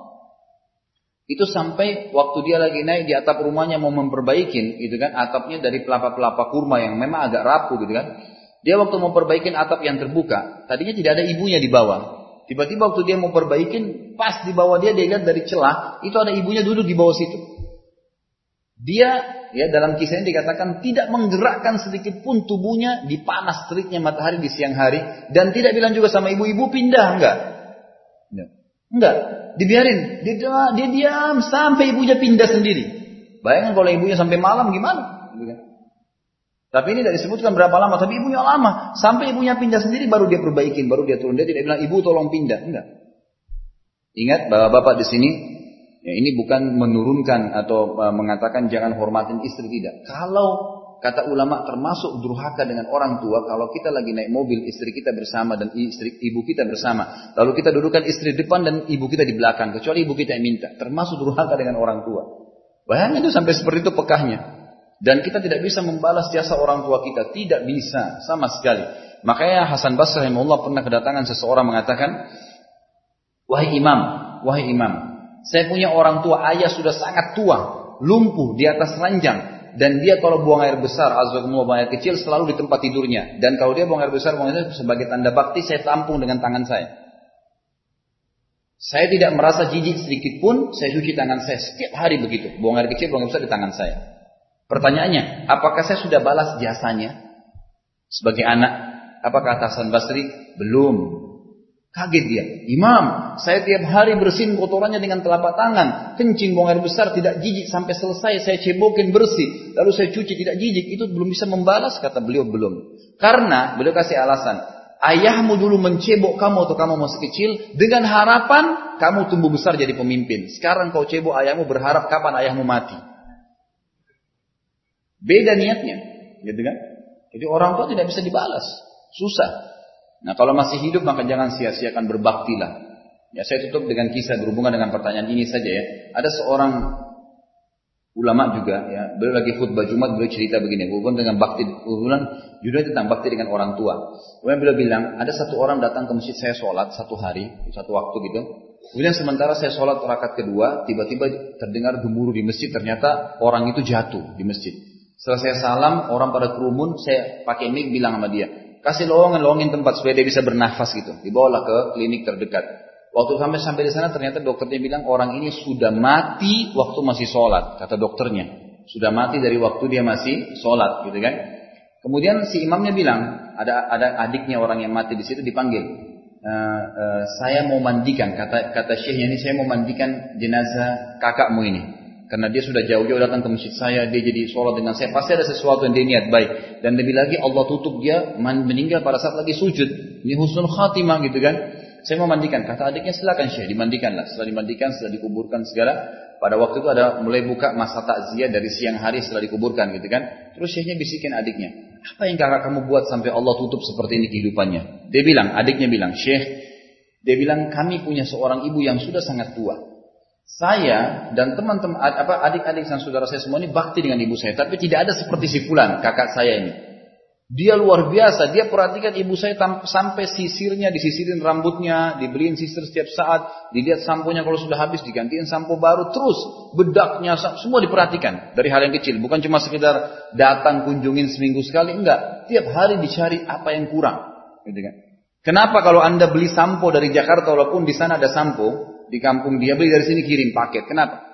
itu sampai waktu dia lagi naik di atap rumahnya mau memperbaikin gitu kan atapnya dari pelapa-pelapa kurma yang memang agak rapuh gitu kan. Dia waktu mau perbaikin atap yang terbuka, tadinya tidak ada ibunya di bawah. Tiba-tiba waktu dia mau perbaikin, pas di bawah dia dia lihat dari celah, itu ada ibunya duduk di bawah situ. Dia ya dalam kisah ini dikatakan tidak menggerakkan sedikit pun tubuhnya di panas teriknya matahari di siang hari dan tidak bilang juga sama ibu-ibu pindah enggak. Ya. Enggak, dibiarin. Dia, dia diam sampai ibunya pindah sendiri. Bayangkan kalau ibunya sampai malam gimana? Tapi ini tidak disebutkan berapa lama, tapi ibunya lama. Sampai ibunya pindah sendiri baru dia perbaikin, baru dia turun. Dia tidak bilang, ibu tolong pindah. Enggak. Ingat bapak-bapak di sini, ya ini bukan menurunkan atau uh, mengatakan jangan hormatin istri tidak. Kalau kata ulama termasuk durhaka dengan orang tua, kalau kita lagi naik mobil istri kita bersama dan istri ibu kita bersama, lalu kita dudukkan istri depan dan ibu kita di belakang, kecuali ibu kita yang minta, termasuk durhaka dengan orang tua. Bayangkan itu sampai seperti itu pekahnya. Dan kita tidak bisa membalas jasa orang tua kita. Tidak bisa sama sekali. Makanya Hasan Basri Allah pernah kedatangan seseorang mengatakan, Wahai imam, wahai imam, saya punya orang tua, ayah sudah sangat tua, lumpuh di atas ranjang. Dan dia kalau buang air besar, azakumullah buang air kecil selalu di tempat tidurnya. Dan kalau dia buang air besar, buang air sebagai tanda bakti, saya tampung dengan tangan saya. Saya tidak merasa jijik sedikit pun, saya cuci tangan saya setiap hari begitu. Buang air kecil, buang air besar di tangan saya. Pertanyaannya, apakah saya sudah balas jasanya sebagai anak? Apakah Hasan Basri? Belum. Kaget dia. Imam, saya tiap hari bersihin kotorannya dengan telapak tangan. Kencing buang air besar tidak jijik sampai selesai. Saya cebokin bersih. Lalu saya cuci tidak jijik. Itu belum bisa membalas. Kata beliau belum. Karena beliau kasih alasan. Ayahmu dulu mencebok kamu atau kamu masih kecil. Dengan harapan kamu tumbuh besar jadi pemimpin. Sekarang kau cebok ayahmu berharap kapan ayahmu mati. Beda niatnya, gitu kan? Jadi orang tua tidak bisa dibalas, susah. Nah kalau masih hidup maka jangan sia-siakan berbakti lah. Ya saya tutup dengan kisah berhubungan dengan pertanyaan ini saja ya. Ada seorang ulama juga ya, beliau lagi khutbah Jumat beliau cerita begini, berhubungan dengan bakti hubungan judulnya tentang bakti dengan orang tua. Kemudian beliau bilang, ada satu orang datang ke masjid saya sholat satu hari, satu waktu gitu. Kemudian sementara saya sholat rakaat kedua, tiba-tiba terdengar gemuruh di masjid, ternyata orang itu jatuh di masjid. Selesai salam, orang pada kerumun, saya pakai mic bilang sama dia, kasih lowongan, lowongin tempat supaya dia bisa bernafas gitu. Dibawalah ke klinik terdekat. Waktu sampai sampai di sana ternyata dokternya bilang orang ini sudah mati waktu masih sholat, kata dokternya. Sudah mati dari waktu dia masih sholat, gitu kan? Kemudian si imamnya bilang, ada ada adiknya orang yang mati di situ dipanggil. Uh, uh, saya mau mandikan, kata kata syekhnya ini saya mau mandikan jenazah kakakmu ini. Karena dia sudah jauh-jauh datang ke masjid saya, dia jadi sholat dengan saya. Pasti ada sesuatu yang dia niat baik. Dan lebih lagi Allah tutup dia meninggal pada saat lagi sujud. Ini husnul khatimah gitu kan. Saya mau mandikan. Kata adiknya silakan syekh, dimandikanlah. Setelah dimandikan, setelah dikuburkan segala. Pada waktu itu ada mulai buka masa takziah dari siang hari setelah dikuburkan gitu kan. Terus syekhnya bisikin adiknya. Apa yang kakak kamu buat sampai Allah tutup seperti ini kehidupannya? Dia bilang, adiknya bilang, syekh, dia bilang kami punya seorang ibu yang sudah sangat tua. Saya dan teman-teman apa adik-adik dan saudara saya semua ini bakti dengan ibu saya, tapi tidak ada seperti si fulan, kakak saya ini. Dia luar biasa, dia perhatikan ibu saya sampai sisirnya, disisirin rambutnya, dibeliin sisir setiap saat, dilihat samponya kalau sudah habis digantiin sampo baru, terus bedaknya semua diperhatikan dari hal yang kecil, bukan cuma sekedar datang kunjungin seminggu sekali, enggak, tiap hari dicari apa yang kurang, gitu kan. Kenapa kalau anda beli sampo dari Jakarta walaupun di sana ada sampo, di kampung dia beli dari sini kirim paket. Kenapa?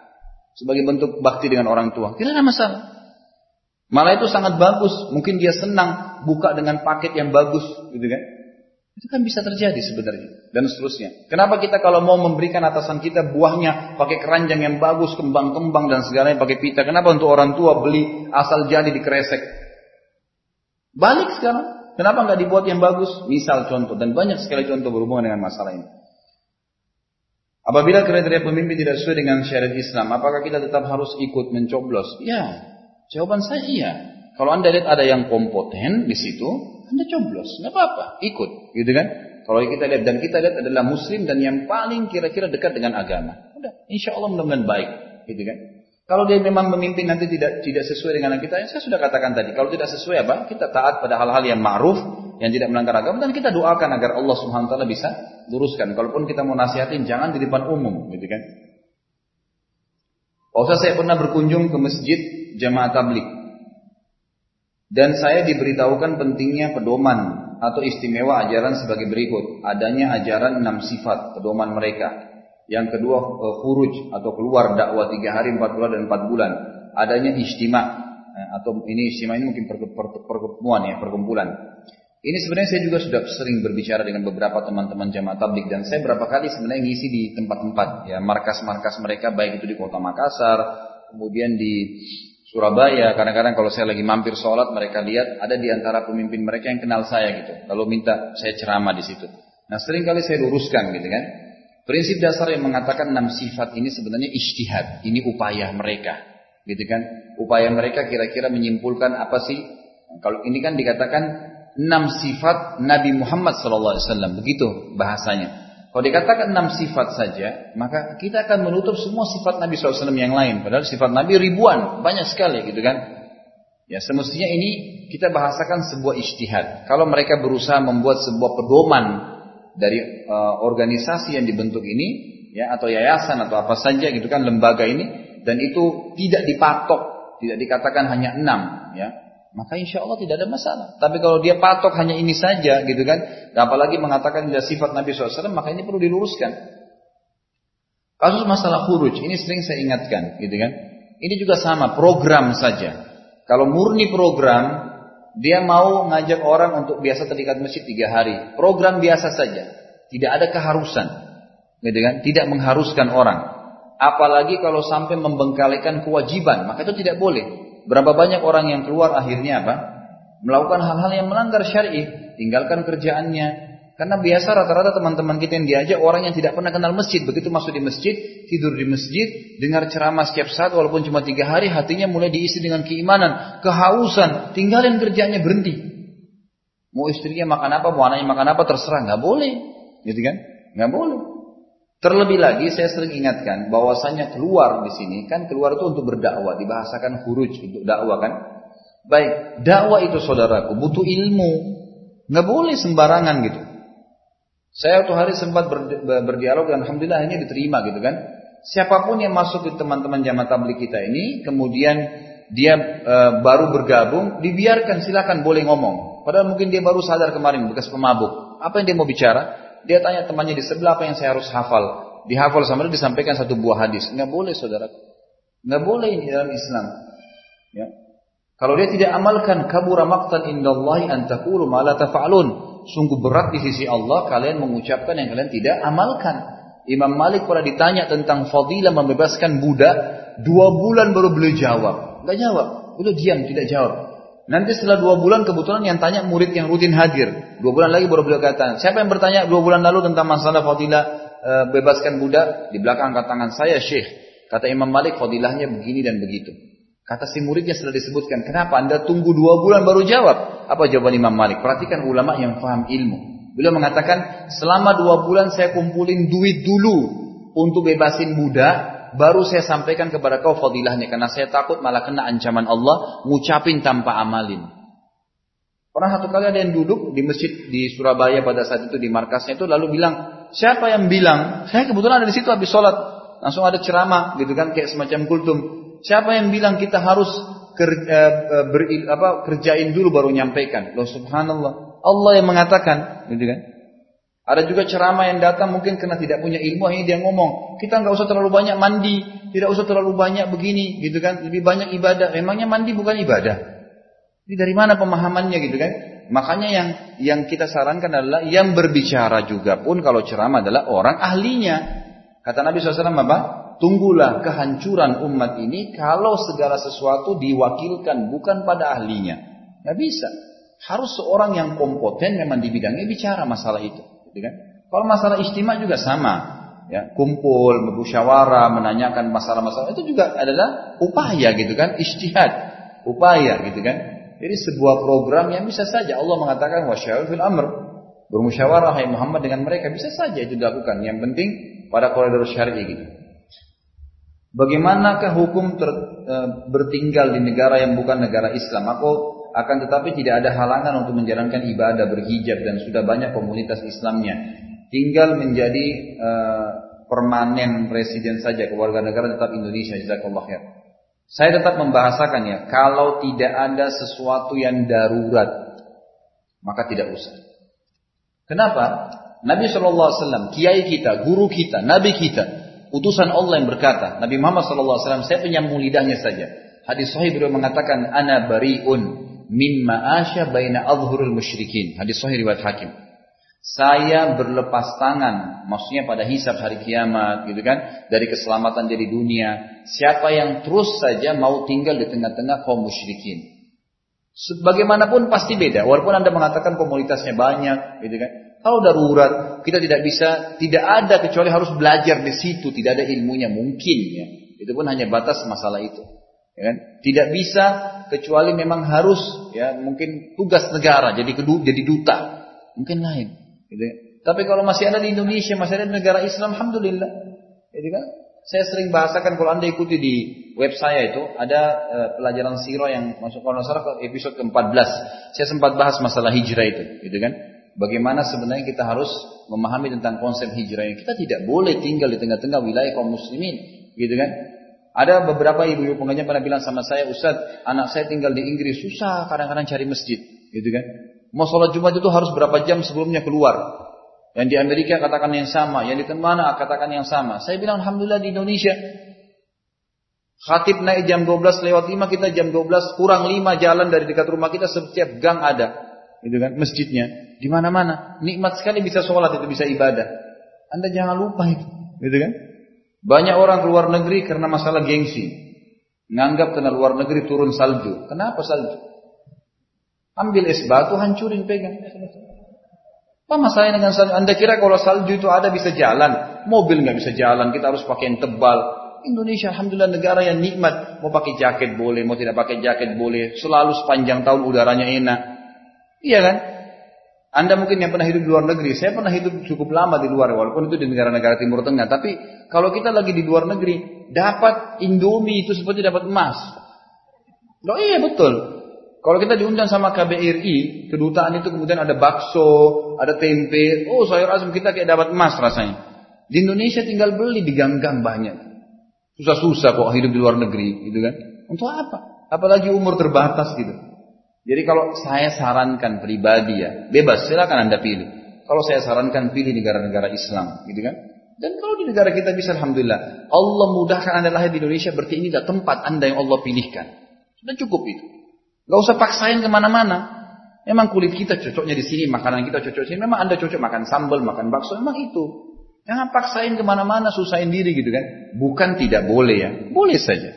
Sebagai bentuk bakti dengan orang tua. Tidak ada masalah. Malah itu sangat bagus. Mungkin dia senang buka dengan paket yang bagus, gitu kan? Itu kan bisa terjadi sebenarnya dan seterusnya. Kenapa kita kalau mau memberikan atasan kita buahnya pakai keranjang yang bagus, kembang-kembang dan segalanya pakai pita. Kenapa untuk orang tua beli asal jadi di kresek? Balik sekarang. Kenapa nggak dibuat yang bagus? Misal contoh dan banyak sekali contoh berhubungan dengan masalah ini. Apabila kriteria pemimpin tidak sesuai dengan syariat Islam, apakah kita tetap harus ikut mencoblos? Ya, jawaban saya iya. Kalau anda lihat ada yang kompeten di situ, anda coblos, nggak apa-apa, ikut, gitu kan? Kalau kita lihat dan kita lihat adalah Muslim dan yang paling kira-kira dekat dengan agama, udah, insya Allah mudah-mudahan baik, gitu kan? Kalau dia memang memimpin nanti tidak tidak sesuai dengan kita, yang saya sudah katakan tadi, kalau tidak sesuai apa? Kita taat pada hal-hal yang ma'ruf, yang tidak melanggar agama dan kita doakan agar Allah Subhanahu wa taala bisa luruskan. Kalaupun kita mau nasihatin jangan di depan umum, gitu kan. Pak saya pernah berkunjung ke masjid jamaah tablik. Dan saya diberitahukan pentingnya pedoman atau istimewa ajaran sebagai berikut. Adanya ajaran enam sifat, pedoman mereka. Yang kedua, khuruj atau keluar dakwah tiga hari, empat bulan, dan empat bulan. Adanya istimewa atau ini istimewa ini mungkin pertemuan ya, perkumpulan. Ini sebenarnya saya juga sudah sering berbicara dengan beberapa teman-teman jamaah tablik dan saya berapa kali sebenarnya ngisi di tempat-tempat ya markas-markas mereka baik itu di kota Makassar, kemudian di Surabaya. Kadang-kadang kalau saya lagi mampir sholat mereka lihat ada di antara pemimpin mereka yang kenal saya gitu. Lalu minta saya ceramah di situ. Nah sering kali saya luruskan gitu kan. Prinsip dasar yang mengatakan enam sifat ini sebenarnya istihad. Ini upaya mereka. Gitu kan. Upaya mereka kira-kira menyimpulkan apa sih. Kalau ini kan dikatakan enam sifat Nabi Muhammad SAW. Begitu bahasanya. Kalau dikatakan enam sifat saja, maka kita akan menutup semua sifat Nabi SAW yang lain. Padahal sifat Nabi ribuan, banyak sekali gitu kan. Ya semestinya ini kita bahasakan sebuah istihad. Kalau mereka berusaha membuat sebuah pedoman dari uh, organisasi yang dibentuk ini, ya atau yayasan atau apa saja gitu kan lembaga ini, dan itu tidak dipatok, tidak dikatakan hanya enam, ya maka insya Allah tidak ada masalah. Tapi kalau dia patok hanya ini saja gitu kan, apalagi mengatakan tidak sifat Nabi SAW, maka ini perlu diluruskan. Kasus masalah huruj, ini sering saya ingatkan gitu kan. Ini juga sama, program saja. Kalau murni program, dia mau ngajak orang untuk biasa terdekat masjid tiga hari. Program biasa saja. Tidak ada keharusan. Gitu kan? Tidak mengharuskan orang. Apalagi kalau sampai membengkalikan kewajiban, maka itu tidak boleh. Berapa banyak orang yang keluar akhirnya apa? Melakukan hal-hal yang melanggar syar'i, tinggalkan kerjaannya. Karena biasa rata-rata teman-teman kita yang diajak orang yang tidak pernah kenal masjid. Begitu masuk di masjid, tidur di masjid, dengar ceramah setiap saat walaupun cuma tiga hari, hatinya mulai diisi dengan keimanan, kehausan, tinggalin kerjaannya berhenti. Mau istrinya makan apa, mau anaknya makan apa, terserah, nggak boleh, gitu kan? Nggak boleh. Terlebih lagi saya sering ingatkan bahwasanya keluar di sini kan keluar itu untuk berdakwah, dibahasakan huruj untuk dakwah kan. Baik, dakwah itu saudaraku butuh ilmu. Nggak boleh sembarangan gitu. Saya waktu hari sempat berdialog dan alhamdulillah ini diterima gitu kan. Siapa pun yang masuk ke teman-teman jamaah tabligh kita ini, kemudian dia e, baru bergabung, dibiarkan silakan boleh ngomong. Padahal mungkin dia baru sadar kemarin bekas pemabuk. Apa yang dia mau bicara? Dia tanya temannya di sebelah apa yang saya harus hafal. Dihafal sama dia disampaikan satu buah hadis. Nggak boleh saudara. Nggak boleh ini dalam Islam. Ya. Kalau dia tidak amalkan kabura maqtan indallahi an taqulu ma la taf'alun. Sungguh berat di sisi Allah kalian mengucapkan yang kalian tidak amalkan. Imam Malik pernah ditanya tentang fadilah membebaskan budak, dua bulan baru beliau jawab. Enggak jawab, beliau diam tidak jawab. Nanti setelah dua bulan kebetulan yang tanya murid yang rutin hadir. Dua bulan lagi baru beliau kata, siapa yang bertanya dua bulan lalu tentang masalah fadilah e, bebaskan budak? Di belakang angkat tangan saya Syekh. Kata Imam Malik fadilahnya begini dan begitu. Kata si muridnya sudah disebutkan, kenapa anda tunggu dua bulan baru jawab? Apa jawaban Imam Malik? Perhatikan ulama yang faham ilmu. Beliau mengatakan, selama dua bulan saya kumpulin duit dulu untuk bebasin budak, baru saya sampaikan kepada kau fadilahnya karena saya takut malah kena ancaman Allah ngucapin tanpa amalin. Pernah satu kali ada yang duduk di masjid di Surabaya pada saat itu di markasnya itu lalu bilang, siapa yang bilang? Saya kebetulan ada di situ habis sholat, langsung ada ceramah gitu kan kayak semacam kultum. Siapa yang bilang kita harus kerja, eh, ber, apa, kerjain dulu baru nyampaikan? Loh subhanallah. Allah yang mengatakan, gitu kan? Ada juga ceramah yang datang mungkin karena tidak punya ilmu, ini dia ngomong, kita nggak usah terlalu banyak mandi, tidak usah terlalu banyak begini, gitu kan? Lebih banyak ibadah. Emangnya mandi bukan ibadah? Ini dari mana pemahamannya gitu kan? Makanya yang yang kita sarankan adalah yang berbicara juga pun kalau ceramah adalah orang ahlinya. Kata Nabi SAW apa? Tunggulah kehancuran umat ini kalau segala sesuatu diwakilkan bukan pada ahlinya. Nggak bisa. Harus seorang yang kompeten memang di bidangnya bicara masalah itu. Gitu kan? Kalau masalah istimewa juga sama, ya kumpul, bermusyawarah, menanyakan masalah-masalah itu juga adalah upaya gitu kan, istihad, upaya gitu kan. Jadi sebuah program yang bisa saja Allah mengatakan wasyawir fil amr, bermusyawarah hai Muhammad dengan mereka bisa saja itu dilakukan. Yang penting pada koridor syar'i gitu. Bagaimanakah hukum ter, e, bertinggal di negara yang bukan negara Islam? Aku akan tetapi tidak ada halangan untuk menjalankan ibadah berhijab dan sudah banyak komunitas Islamnya. Tinggal menjadi uh, permanen residen saja keluarga negara tetap Indonesia jazakallah khair. Saya tetap membahasakan ya, kalau tidak ada sesuatu yang darurat, maka tidak usah. Kenapa? Nabi SAW, kiai kita, guru kita, nabi kita, utusan Allah yang berkata, Nabi Muhammad SAW, saya penyambung lidahnya saja. Hadis sahih beliau mengatakan, Ana bari'un mimma asya baina adhurul musyrikin. Hadis sahih riwayat hakim. Saya berlepas tangan, maksudnya pada hisab hari kiamat, gitu kan, dari keselamatan dari dunia. Siapa yang terus saja mau tinggal di tengah-tengah kaum musyrikin. Sebagaimanapun pasti beda, walaupun anda mengatakan komunitasnya banyak, gitu kan. Kalau darurat, kita tidak bisa, tidak ada kecuali harus belajar di situ, tidak ada ilmunya mungkin ya. Itu pun hanya batas masalah itu. Ya kan? Tidak bisa kecuali memang harus ya mungkin tugas negara jadi kedu, jadi duta mungkin lain. Gitu. Ya. Tapi kalau masih ada di Indonesia, masih ada di negara Islam, alhamdulillah. Jadi kan saya sering bahasakan kalau anda ikuti di web saya itu ada uh, pelajaran siro yang masuk kalau salah episode ke-14. Saya sempat bahas masalah hijrah itu, gitu kan? Bagaimana sebenarnya kita harus memahami tentang konsep hijrah ini. Kita tidak boleh tinggal di tengah-tengah wilayah kaum muslimin, gitu kan? Ada beberapa ibu-ibu pengajian pernah bilang sama saya, Ustaz, anak saya tinggal di Inggris, susah kadang-kadang cari masjid, gitu kan? Mau sholat Jumat itu harus berapa jam sebelumnya keluar. Yang di Amerika katakan yang sama, yang di mana katakan yang sama. Saya bilang Alhamdulillah di Indonesia. Khatib naik jam 12 lewat 5, kita jam 12 kurang 5 jalan dari dekat rumah kita setiap gang ada gitu kan, masjidnya di mana-mana. Nikmat sekali bisa sholat itu bisa ibadah. Anda jangan lupa itu, gitu kan? Banyak orang keluar negeri karena masalah gengsi. Nganggap kena luar negeri turun salju. Kenapa salju? Ambil es batu, hancurin, pegang. Apa masalahnya dengan salju? Anda kira kalau salju itu ada bisa jalan? Mobil nggak bisa jalan, kita harus pakai yang tebal. Indonesia alhamdulillah negara yang nikmat. Mau pakai jaket boleh, mau tidak pakai jaket boleh. Selalu sepanjang tahun udaranya enak. Iya kan? Anda mungkin yang pernah hidup di luar negeri, saya pernah hidup cukup lama di luar, walaupun itu di negara-negara Timur Tengah. Tapi kalau kita lagi di luar negeri, dapat Indomie itu seperti dapat emas. Oh iya betul. Kalau kita diundang sama KBRI, kedutaan itu kemudian ada bakso, ada tempe, oh sayur asam kita kayak dapat emas rasanya. Di Indonesia tinggal beli di gang-gang banyak. Susah-susah kok hidup di luar negeri, gitu kan? Untuk apa? Apalagi umur terbatas gitu. Jadi kalau saya sarankan pribadi ya, bebas silakan Anda pilih. Kalau saya sarankan pilih negara-negara Islam, gitu kan? Dan kalau di negara kita bisa Alhamdulillah, Allah mudahkan Anda lahir di Indonesia, berarti ini adalah tempat Anda yang Allah pilihkan. Sudah cukup itu. Gak usah paksain ke mana-mana. Memang kulit kita cocoknya di sini, makanan kita cocok sini. Memang Anda cocok makan sambal, makan bakso, memang itu. Jangan paksain ke mana-mana, susahin diri gitu kan. Bukan tidak boleh ya, boleh saja.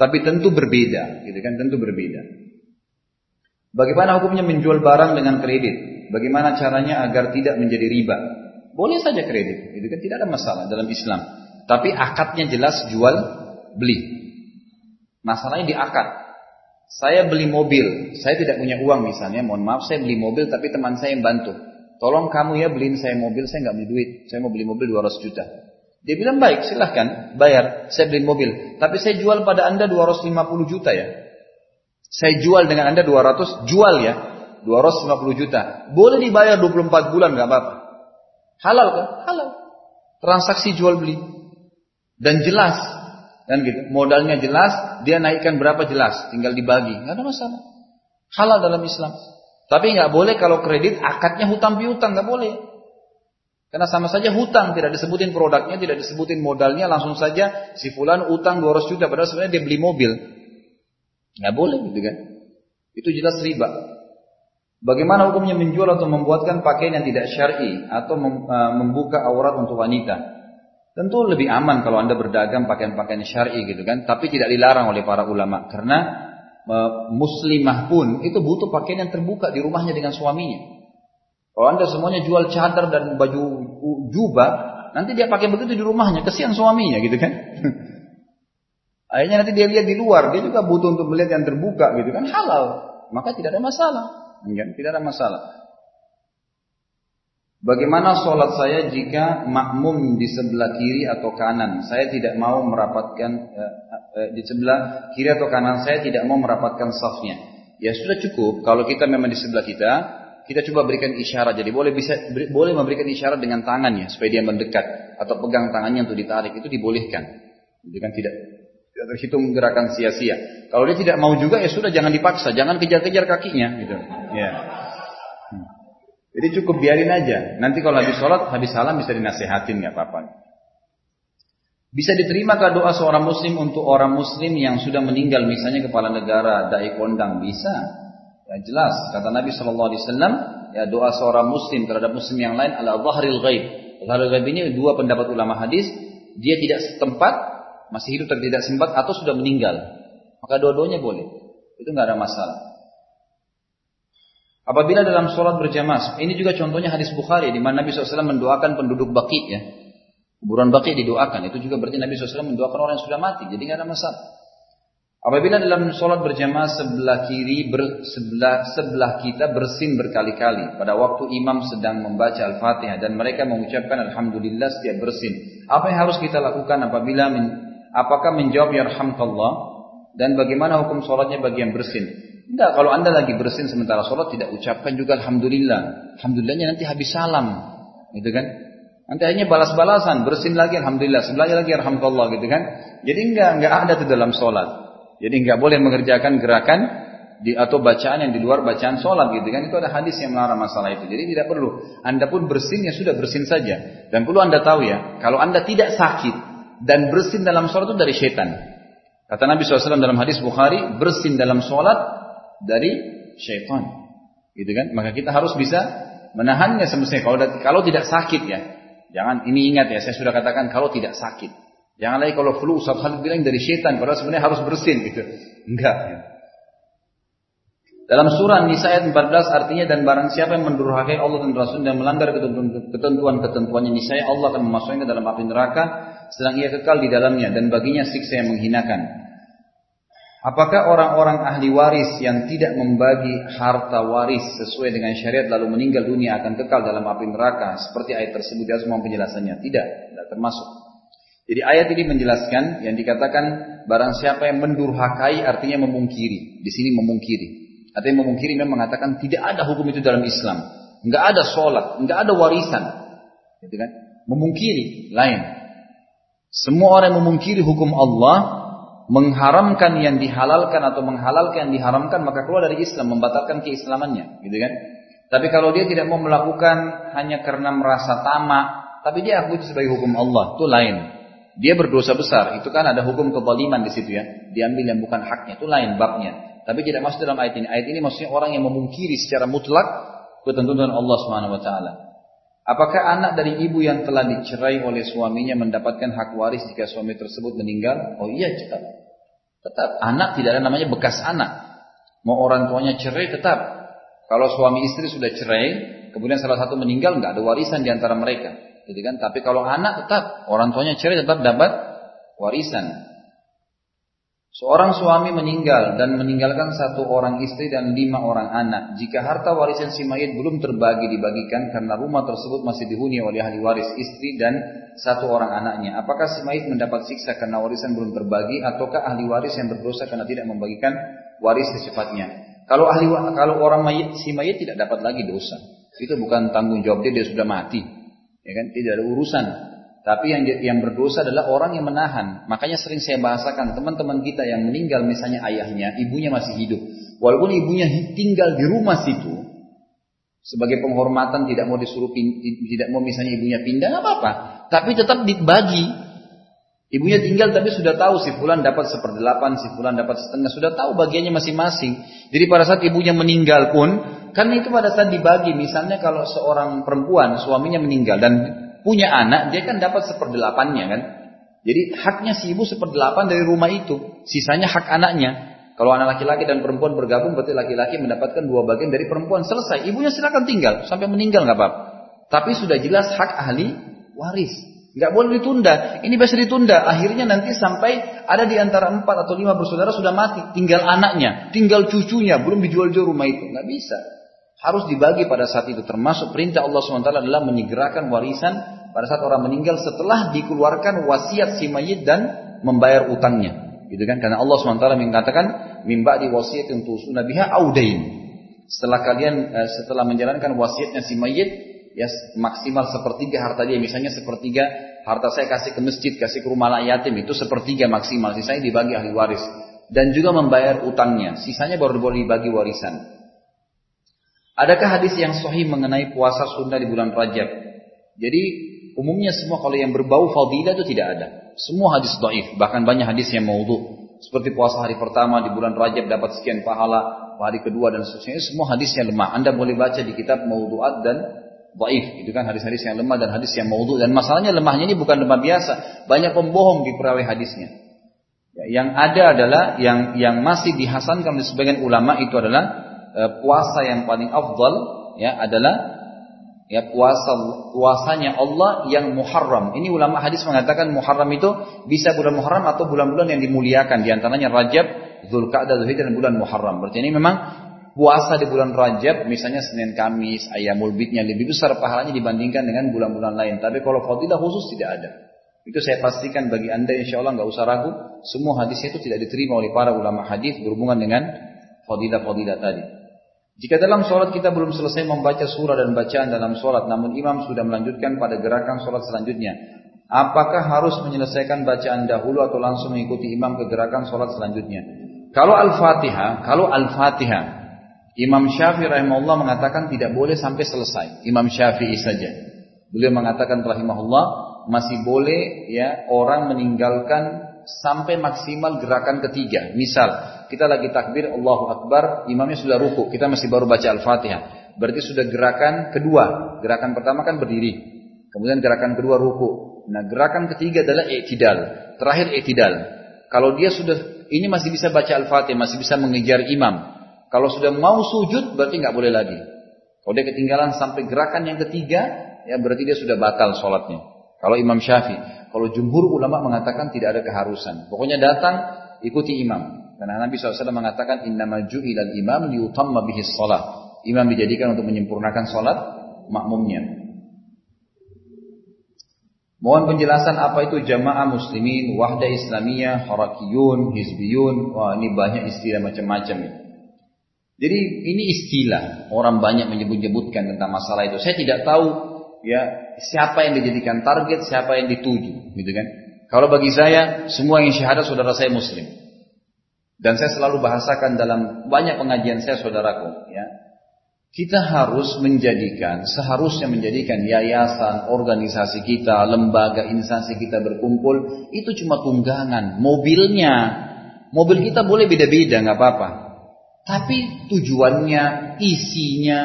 Tapi tentu berbeda, gitu kan, tentu berbeda. Bagaimana hukumnya menjual barang dengan kredit? Bagaimana caranya agar tidak menjadi riba? Boleh saja kredit, itu kan tidak ada masalah dalam Islam. Tapi akadnya jelas jual beli. Masalahnya di akad. Saya beli mobil, saya tidak punya uang misalnya, mohon maaf saya beli mobil tapi teman saya yang bantu. Tolong kamu ya beliin saya mobil, saya nggak beli duit, saya mau beli mobil 200 juta. Dia bilang baik, silahkan bayar, saya beli mobil. Tapi saya jual pada anda 250 juta ya. Saya jual dengan Anda 200, jual ya. 250 juta. Boleh dibayar 24 bulan nggak apa-apa. Halal kan? Halal. Transaksi jual beli. Dan jelas. Dan gitu. Modalnya jelas, dia naikkan berapa jelas, tinggal dibagi, nggak ada masalah. Halal dalam Islam. Tapi nggak boleh kalau kredit akadnya hutang piutang nggak boleh. Karena sama saja hutang, tidak disebutin produknya, tidak disebutin modalnya, langsung saja si fulan utang 200 juta, padahal sebenarnya dia beli mobil. Nggak boleh gitu kan. Itu jelas riba. Bagaimana hukumnya menjual atau membuatkan pakaian yang tidak syar'i atau e, membuka aurat untuk wanita? Tentu lebih aman kalau Anda berdagang pakaian-pakaian syar'i gitu kan, tapi tidak dilarang oleh para ulama karena e, muslimah pun itu butuh pakaian yang terbuka di rumahnya dengan suaminya. Kalau Anda semuanya jual cadar dan baju jubah, nanti dia pakai begitu di rumahnya, kesian suaminya gitu kan. Akhirnya nanti dia lihat di luar, dia juga butuh untuk melihat yang terbuka gitu kan halal. Maka tidak ada masalah. Ya, tidak ada masalah. Bagaimana sholat saya jika makmum di sebelah kiri atau kanan? Saya tidak mau merapatkan eh, eh, di sebelah kiri atau kanan saya tidak mau merapatkan safnya. Ya sudah cukup. Kalau kita memang di sebelah kita, kita coba berikan isyarat. Jadi boleh bisa boleh memberikan isyarat dengan tangannya supaya dia mendekat atau pegang tangannya untuk ditarik itu dibolehkan. Jadi kan tidak terhitung gerakan sia-sia. Kalau dia tidak mau juga ya sudah jangan dipaksa, jangan kejar-kejar kakinya gitu. Ya. Hmm. Jadi cukup biarin aja. Nanti kalau habis sholat, habis salam bisa dinasehatin nggak apa-apa. Bisa diterima ke doa seorang muslim untuk orang muslim yang sudah meninggal, misalnya kepala negara, dai kondang, bisa. Ya jelas, kata Nabi Shallallahu Alaihi Wasallam, ya doa seorang muslim terhadap muslim yang lain adalah zahril ghaib. Zahril ghaib ini dua pendapat ulama hadis, dia tidak setempat, masih hidup atau tidak sempat, atau sudah meninggal. Maka dua-duanya boleh. Itu nggak ada masalah. Apabila dalam sholat berjamaah, ini juga contohnya hadis Bukhari di mana Nabi SAW mendoakan penduduk baki ya. Kuburan baki didoakan. Itu juga berarti Nabi SAW mendoakan orang yang sudah mati. Jadi nggak ada masalah. Apabila dalam sholat berjamaah sebelah kiri ber, sebelah sebelah kita bersin berkali-kali pada waktu imam sedang membaca al-fatihah dan mereka mengucapkan alhamdulillah setiap bersin. Apa yang harus kita lakukan apabila apakah menjawab ya rahmatullah dan bagaimana hukum sholatnya bagi yang bersin? Enggak, kalau anda lagi bersin sementara sholat tidak ucapkan juga alhamdulillah. Alhamdulillahnya nanti habis salam, gitu kan? Nanti hanya balas-balasan, bersin lagi alhamdulillah, sebelahnya lagi alhamdulillah gitu kan? Jadi enggak enggak ada itu dalam sholat. Jadi nggak boleh mengerjakan gerakan di, atau bacaan yang di luar bacaan sholat gitu kan itu ada hadis yang melarang masalah itu jadi tidak perlu anda pun bersin ya sudah bersin saja dan perlu anda tahu ya kalau anda tidak sakit dan bersin dalam sholat itu dari setan kata Nabi SAW dalam hadis Bukhari bersin dalam sholat dari syaitan. Gitu kan? Maka kita harus bisa menahannya semestinya. Kalau kalau tidak sakit ya. Jangan ini ingat ya saya sudah katakan kalau tidak sakit. Jangan lagi kalau flu Ustaz Khalid bilang dari setan padahal sebenarnya harus bersin gitu. Enggak. Dalam surah Nisa ayat 14 artinya dan barang siapa yang mendurhakai Allah dan Rasul dan melanggar ketentuan-ketentuannya niscaya Allah akan memasukkannya dalam api neraka sedang ia kekal di dalamnya dan baginya siksa yang menghinakan. Apakah orang-orang ahli waris yang tidak membagi harta waris sesuai dengan syariat lalu meninggal dunia akan kekal dalam api neraka seperti ayat tersebut di semua penjelasannya? Tidak, tidak termasuk. Jadi ayat ini menjelaskan yang dikatakan barang siapa yang mendurhakai artinya memungkiri. Di sini memungkiri. Artinya memungkiri memang mengatakan tidak ada hukum itu dalam Islam. Enggak ada sholat, enggak ada warisan. Gitu kan? Memungkiri, lain. Semua orang yang memungkiri hukum Allah, mengharamkan yang dihalalkan atau menghalalkan yang diharamkan, maka keluar dari Islam, membatalkan keislamannya. Gitu kan? Tapi kalau dia tidak mau melakukan hanya karena merasa tamak, tapi dia akui itu sebagai hukum Allah, itu lain. Dia berdosa besar, itu kan ada hukum kezaliman di situ ya. Diambil yang bukan haknya, itu lain babnya. Tapi tidak masuk dalam ayat ini. Ayat ini maksudnya orang yang memungkiri secara mutlak ketentuan Allah taala. Apakah anak dari ibu yang telah dicerai oleh suaminya mendapatkan hak waris jika suami tersebut meninggal? Oh iya, tetap. Tetap anak tidak ada namanya bekas anak. Mau orang tuanya cerai tetap. Kalau suami istri sudah cerai, kemudian salah satu meninggal, nggak ada warisan di antara mereka. Gitu kan? Tapi kalau anak tetap orang tuanya cerai tetap dapat warisan. Seorang suami meninggal dan meninggalkan satu orang istri dan lima orang anak. Jika harta warisan si mayit belum terbagi dibagikan karena rumah tersebut masih dihuni oleh ahli waris istri dan satu orang anaknya. Apakah si mayit mendapat siksa karena warisan belum terbagi ataukah ahli waris yang berdosa karena tidak membagikan waris secepatnya? Kalau ahli kalau orang mayit si mayit tidak dapat lagi dosa. Itu bukan tanggung jawab dia dia sudah mati. Ya kan? Tidak ada urusan. Tapi yang yang berdosa adalah orang yang menahan. Makanya sering saya bahasakan teman-teman kita yang meninggal misalnya ayahnya, ibunya masih hidup. Walaupun ibunya tinggal di rumah situ, sebagai penghormatan tidak mau disuruh tidak mau misalnya ibunya pindah apa-apa. Tapi tetap dibagi. Ibunya tinggal tapi sudah tahu si fulan dapat seperdelapan, si fulan dapat setengah, sudah tahu bagiannya masing-masing. Jadi pada saat ibunya meninggal pun karena itu pada saat dibagi, misalnya kalau seorang perempuan suaminya meninggal dan punya anak, dia kan dapat seperdelapannya kan. Jadi haknya si ibu seperdelapan dari rumah itu, sisanya hak anaknya. Kalau anak laki-laki dan perempuan bergabung, berarti laki-laki mendapatkan dua bagian dari perempuan. Selesai, ibunya silakan tinggal sampai meninggal nggak apa-apa. Tapi sudah jelas hak ahli waris. Nggak boleh ditunda. Ini bisa ditunda. Akhirnya nanti sampai ada di antara empat atau lima bersaudara sudah mati. Tinggal anaknya, tinggal cucunya, belum dijual-jual rumah itu. Nggak bisa harus dibagi pada saat itu. Termasuk perintah Allah SWT adalah menyegerakan warisan pada saat orang meninggal setelah dikeluarkan wasiat si mayit dan membayar utangnya. Gitu kan? Karena Allah SWT mengatakan mimba di wasiat untuk biha audain setelah kalian eh, setelah menjalankan wasiatnya si mayit ya maksimal sepertiga harta dia. Misalnya sepertiga harta saya kasih ke masjid kasih ke rumah yatim itu sepertiga maksimal. Sisanya dibagi ahli waris. Dan juga membayar utangnya. Sisanya baru boleh dibagi warisan Adakah hadis yang sahih mengenai puasa sunnah di bulan Rajab? Jadi umumnya semua kalau yang berbau fadilah itu tidak ada. Semua hadis dhaif, bahkan banyak hadis yang maudhu. Seperti puasa hari pertama di bulan Rajab dapat sekian pahala, hari kedua dan seterusnya. Semua hadisnya lemah. Anda boleh baca di kitab maudhu'at dan dhaif. Itu kan hadis-hadis yang lemah dan hadis yang maudhu. Dan masalahnya lemahnya ini bukan lemah biasa. Banyak pembohong di perawi hadisnya. Ya, yang ada adalah yang yang masih dihasankan oleh sebagian ulama itu adalah puasa yang paling afdal ya adalah ya puasa puasanya Allah yang Muharram. Ini ulama hadis mengatakan Muharram itu bisa bulan Muharram atau bulan-bulan yang dimuliakan di antaranya Rajab, Zulkaadah, Zulhijjah dan bulan Muharram. Berarti ini memang puasa di bulan Rajab misalnya Senin Kamis, Ayamul Bidnya lebih besar pahalanya dibandingkan dengan bulan-bulan lain. Tapi kalau fadilah khusus tidak ada. Itu saya pastikan bagi anda insya Allah nggak usah ragu. Semua hadis itu tidak diterima oleh para ulama hadis berhubungan dengan fadilah-fadilah tadi. Jika dalam sholat kita belum selesai membaca surah dan bacaan dalam sholat, namun imam sudah melanjutkan pada gerakan sholat selanjutnya, apakah harus menyelesaikan bacaan dahulu atau langsung mengikuti imam ke gerakan sholat selanjutnya? Kalau Al-Fatihah, kalau Al-Fatihah, Imam Syafi'i rahimahullah mengatakan tidak boleh sampai selesai. Imam Syafi'i saja. Beliau mengatakan rahimahullah masih boleh ya orang meninggalkan sampai maksimal gerakan ketiga. Misal, kita lagi takbir Allahu Akbar, imamnya sudah ruku, kita masih baru baca Al-Fatihah. Berarti sudah gerakan kedua. Gerakan pertama kan berdiri. Kemudian gerakan kedua ruku. Nah, gerakan ketiga adalah i'tidal. Terakhir i'tidal. Kalau dia sudah ini masih bisa baca Al-Fatihah, masih bisa mengejar imam. Kalau sudah mau sujud berarti nggak boleh lagi. Kalau dia ketinggalan sampai gerakan yang ketiga, ya berarti dia sudah batal sholatnya. Kalau Imam Syafi'i. Kalau jumhur ulama mengatakan tidak ada keharusan. Pokoknya datang ikuti imam. Karena Nabi SAW mengatakan innamal ju'ilal imam liutamma bihi shalah. Imam dijadikan untuk menyempurnakan salat makmumnya. Mohon penjelasan apa itu jamaah muslimin, wahda islamiyah, harakiyun, hizbiyun. Wah ini banyak istilah macam-macam. Jadi ini istilah. Orang banyak menyebut-nyebutkan tentang masalah itu. Saya tidak tahu ya siapa yang dijadikan target, siapa yang dituju, gitu kan? Kalau bagi saya, semua yang syahadat saudara saya muslim. Dan saya selalu bahasakan dalam banyak pengajian saya saudaraku, ya. Kita harus menjadikan, seharusnya menjadikan yayasan, organisasi kita, lembaga, instansi kita berkumpul, itu cuma tunggangan, mobilnya. Mobil kita boleh beda-beda, nggak apa-apa. Tapi tujuannya, isinya,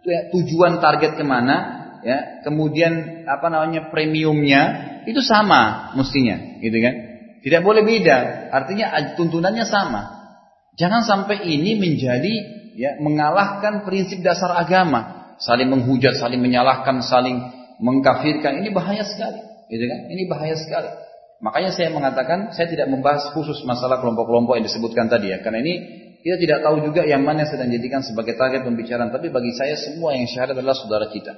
ya, tujuan target ke mana, ya, kemudian apa namanya premiumnya itu sama mestinya, gitu kan? Tidak boleh beda, artinya tuntunannya sama. Jangan sampai ini menjadi ya mengalahkan prinsip dasar agama, saling menghujat, saling menyalahkan, saling mengkafirkan. Ini bahaya sekali, gitu kan? Ini bahaya sekali. Makanya saya mengatakan saya tidak membahas khusus masalah kelompok-kelompok yang disebutkan tadi ya, karena ini kita tidak tahu juga yang mana yang sedang dijadikan sebagai target pembicaraan. Tapi bagi saya semua yang syahadat adalah saudara kita.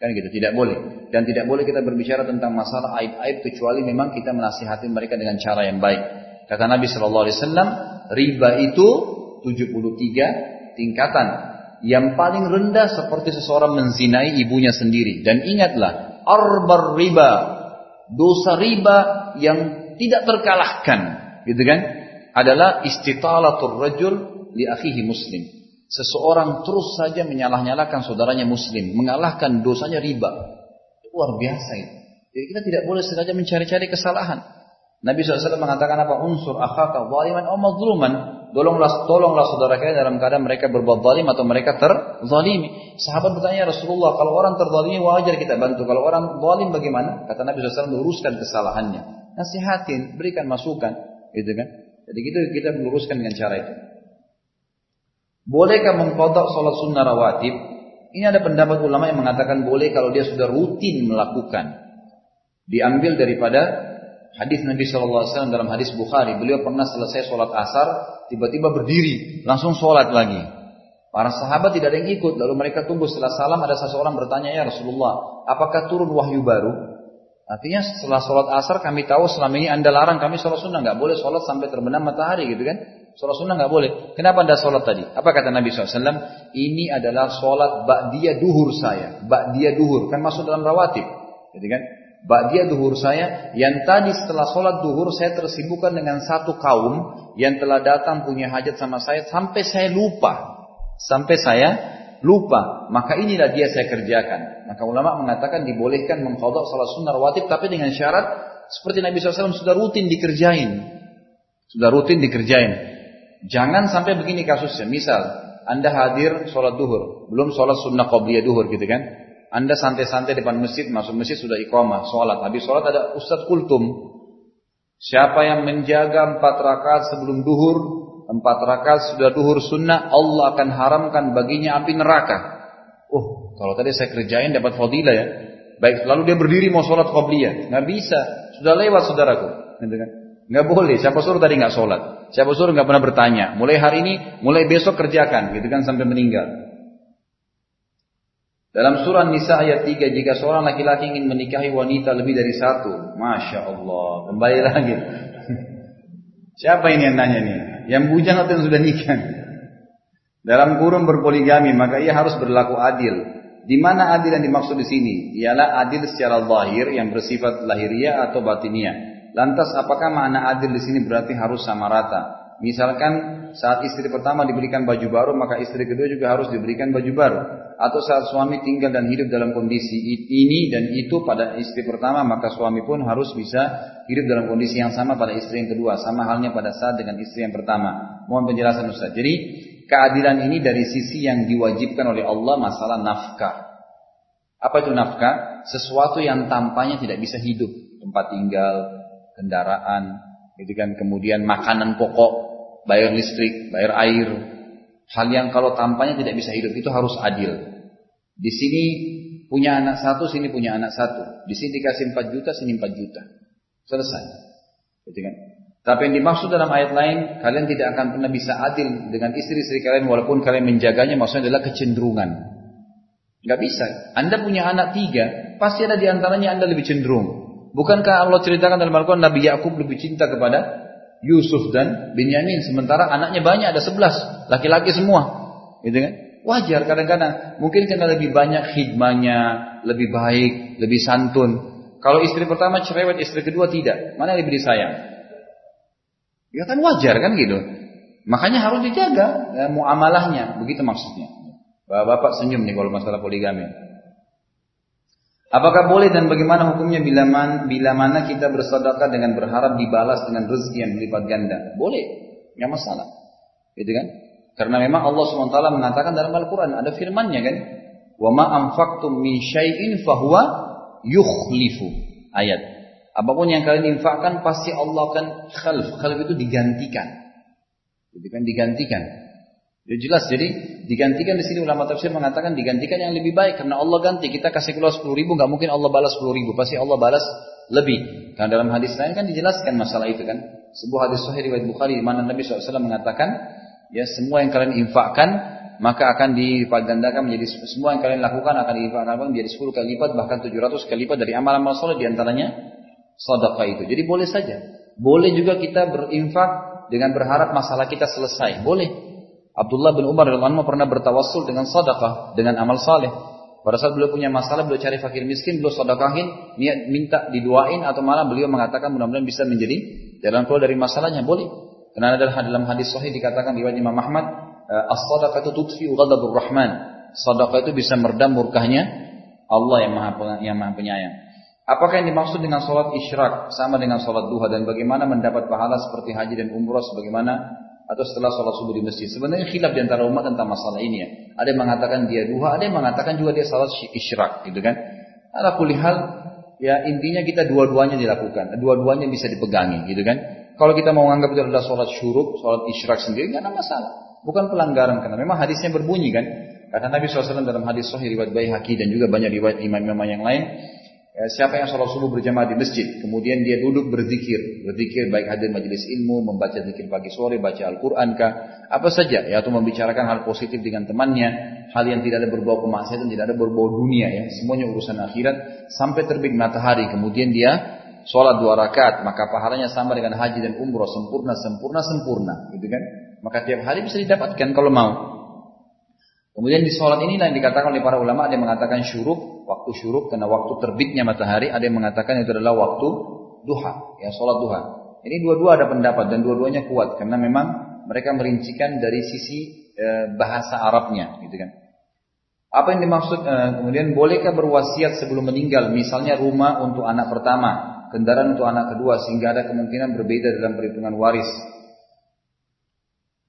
Kan gitu, tidak boleh. Dan tidak boleh kita berbicara tentang masalah aib-aib kecuali memang kita menasihati mereka dengan cara yang baik. Kata Nabi Shallallahu Alaihi Wasallam, riba itu 73 tingkatan. Yang paling rendah seperti seseorang menzinai ibunya sendiri. Dan ingatlah, arbar riba, dosa riba yang tidak terkalahkan, gitu kan? Adalah istitalatul rajul li akhihi muslim Seseorang terus saja menyalah-nyalakan saudaranya muslim, mengalahkan dosanya riba. Luar biasa itu. Jadi kita tidak boleh sengaja mencari-cari kesalahan. Nabi SAW mengatakan apa? Unsur akhaka zaliman atau mazluman. Tolonglah, tolonglah saudara kalian dalam keadaan mereka berbuat zalim atau mereka terzalimi. Sahabat bertanya Rasulullah, kalau orang terzalimi wajar kita bantu. Kalau orang zalim bagaimana? Kata Nabi SAW luruskan kesalahannya. Nasihatin, berikan masukan. Gitu kan? Jadi kita kita meluruskan dengan cara itu. Bolehkah mengkodok sholat sunnah rawatib? Ini ada pendapat ulama yang mengatakan boleh kalau dia sudah rutin melakukan. Diambil daripada hadis Nabi SAW dalam hadis Bukhari. Beliau pernah selesai sholat asar, tiba-tiba berdiri, langsung sholat lagi. Para sahabat tidak ada yang ikut, lalu mereka tunggu setelah salam ada seseorang bertanya ya Rasulullah, apakah turun wahyu baru? Artinya setelah sholat asar kami tahu selama ini anda larang kami sholat sunnah nggak boleh sholat sampai terbenam matahari gitu kan? Sholat sunnah nggak boleh. Kenapa anda sholat tadi? Apa kata Nabi SAW? Ini adalah sholat ba'diyah duhur saya. Ba'diyah duhur. Kan masuk dalam rawatib. Jadi kan? Ba'diyah duhur saya. Yang tadi setelah sholat duhur saya tersibukkan dengan satu kaum. Yang telah datang punya hajat sama saya. Sampai saya lupa. Sampai saya lupa, maka inilah dia saya kerjakan. Maka ulama mengatakan dibolehkan mengkodok salat sunnah rawatib, tapi dengan syarat seperti Nabi SAW sudah rutin dikerjain. Sudah rutin dikerjain. Jangan sampai begini kasusnya. Misal, Anda hadir sholat duhur. Belum sholat sunnah qobliyah duhur gitu kan. Anda santai-santai depan masjid, masuk masjid sudah iqamah, sholat. Habis sholat ada Ustadz Kultum. Siapa yang menjaga empat rakaat sebelum duhur, empat rakaat sudah duhur sunnah, Allah akan haramkan baginya api neraka. Oh, kalau tadi saya kerjain dapat fadilah ya. Baik, lalu dia berdiri mau sholat qobliyah. Nggak bisa. Sudah lewat saudaraku. Gitu kan? Nggak boleh. Siapa suruh tadi nggak sholat? Siapa suruh nggak pernah bertanya? Mulai hari ini, mulai besok kerjakan, gitu kan sampai meninggal. Dalam surah Nisa ayat 3, jika seorang laki-laki ingin menikahi wanita lebih dari satu, Masya Allah, kembali lagi. Siapa ini yang nanya nih? Yang bujang atau yang sudah nikah? Dalam kurung berpoligami, maka ia harus berlaku adil. Di mana adil yang dimaksud di sini? Ialah adil secara lahir yang bersifat lahiriah atau batiniah. Lantas apakah makna adil di sini berarti harus sama rata? Misalkan saat istri pertama diberikan baju baru, maka istri kedua juga harus diberikan baju baru. Atau saat suami tinggal dan hidup dalam kondisi ini dan itu pada istri pertama, maka suami pun harus bisa hidup dalam kondisi yang sama pada istri yang kedua. Sama halnya pada saat dengan istri yang pertama. Mohon penjelasan Ustaz. Jadi Keadilan ini dari sisi yang diwajibkan oleh Allah masalah nafkah. Apa itu nafkah? Sesuatu yang tampaknya tidak bisa hidup. Tempat tinggal, kendaraan, gitu kan. Kemudian makanan pokok, bayar listrik, bayar air. Hal yang kalau tampaknya tidak bisa hidup itu harus adil. Di sini punya anak satu, sini punya anak satu. Di sini dikasih 4 juta, sini 4 juta. Selesai. Gitu kan? Tapi yang dimaksud dalam ayat lain, kalian tidak akan pernah bisa adil dengan istri-istri kalian walaupun kalian menjaganya, maksudnya adalah kecenderungan. Gak bisa. Anda punya anak tiga, pasti ada di antaranya Anda lebih cenderung. Bukankah Allah ceritakan dalam Al-Quran Nabi Yakub lebih cinta kepada Yusuf dan Binyamin, sementara anaknya banyak ada sebelas, laki-laki semua, gitu kan? Wajar kadang-kadang, mungkin karena lebih banyak khidmahnya, lebih baik, lebih santun. Kalau istri pertama cerewet, istri kedua tidak, mana lebih disayang? Ya kan wajar kan gitu. Makanya harus dijaga ya, muamalahnya, begitu maksudnya. Bapak-bapak senyum nih kalau masalah poligami. Apakah boleh dan bagaimana hukumnya bila, man, bila mana kita bersedekah dengan berharap dibalas dengan rezeki yang berlipat ganda? Boleh, nggak masalah. Gitu kan? Karena memang Allah SWT mengatakan dalam Al-Quran, ada firmannya kan? Ma anfaqtum min syai'in fahuwa yukhlifu. Ayat. Apa pun yang kalian infakkan pasti Allah akan khalf. Khalf itu digantikan. Jadi kan digantikan. Ya jelas jadi digantikan di sini ulama tafsir mengatakan digantikan yang lebih baik karena Allah ganti kita kasih keluar sepuluh ribu nggak mungkin Allah balas sepuluh ribu pasti Allah balas lebih karena dalam hadis lain kan dijelaskan masalah itu kan sebuah hadis sahih riwayat Bukhari di mana Nabi SAW mengatakan ya semua yang kalian infakkan maka akan dilipat gandakan menjadi semua yang kalian lakukan akan dilipat menjadi sepuluh kali lipat bahkan tujuh ratus kali lipat dari amal-amal soleh di antaranya sedekah itu. Jadi boleh saja. Boleh juga kita berinfak dengan berharap masalah kita selesai. Boleh. Abdullah bin Umar radhiyallahu pernah bertawassul dengan sedekah, dengan amal saleh. Pada saat beliau punya masalah, beliau cari fakir miskin, beliau sedekahin, niat minta diduain atau malah beliau mengatakan mudah-mudahan bisa menjadi jalan keluar dari masalahnya. Boleh. Karena ada dalam hadis sahih dikatakan di Imam Ahmad, eh, as-sadaqatu tudfi'u ghadabur rahman. Sedekah itu bisa meredam murkahnya Allah yang Maha yang Maha Penyayang. Apakah yang dimaksud dengan sholat isyrak sama dengan sholat duha dan bagaimana mendapat pahala seperti haji dan umrah sebagaimana atau setelah sholat subuh di masjid? Sebenarnya khilaf di antara umat tentang masalah ini ya. Ada yang mengatakan dia duha, ada yang mengatakan juga dia sholat isyrak gitu kan. Ada kulihal ya intinya kita dua-duanya dilakukan, dua-duanya bisa dipegangi gitu kan. Kalau kita mau menganggap itu adalah sholat syuruk, sholat isyrak sendiri nggak ada masalah. Bukan pelanggaran karena memang hadisnya berbunyi kan. Kata Nabi SAW dalam hadis Sahih riwayat Baihaqi dan juga banyak riwayat imam-imam yang lain, Ya, siapa yang sholat subuh berjamaah di masjid, kemudian dia duduk berzikir, berzikir baik hadir majelis ilmu, membaca zikir pagi sore, baca Al-Quran kah, apa saja, ya atau membicarakan hal positif dengan temannya, hal yang tidak ada berbau kemaksiatan, tidak ada berbau dunia ya, semuanya urusan akhirat, sampai terbit matahari, kemudian dia sholat dua rakaat, maka pahalanya sama dengan haji dan umroh, sempurna, sempurna, sempurna, gitu kan? Maka tiap hari bisa didapatkan kalau mau. Kemudian di sholat ini yang dikatakan oleh para ulama yang mengatakan syuruk, waktu syuruk karena waktu terbitnya matahari, ada yang mengatakan itu adalah waktu duha, ya sholat duha. Ini dua-dua ada pendapat dan dua-duanya kuat karena memang mereka merincikan dari sisi e, bahasa Arabnya, gitu kan. Apa yang dimaksud? Eh, kemudian bolehkah berwasiat sebelum meninggal? Misalnya rumah untuk anak pertama, kendaraan untuk anak kedua, sehingga ada kemungkinan berbeda dalam perhitungan waris.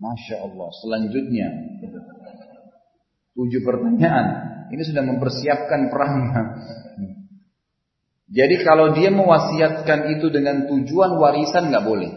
Masya Allah. Selanjutnya, tujuh pertanyaan. Ini sudah mempersiapkan perangnya. Jadi kalau dia mewasiatkan itu dengan tujuan warisan nggak boleh.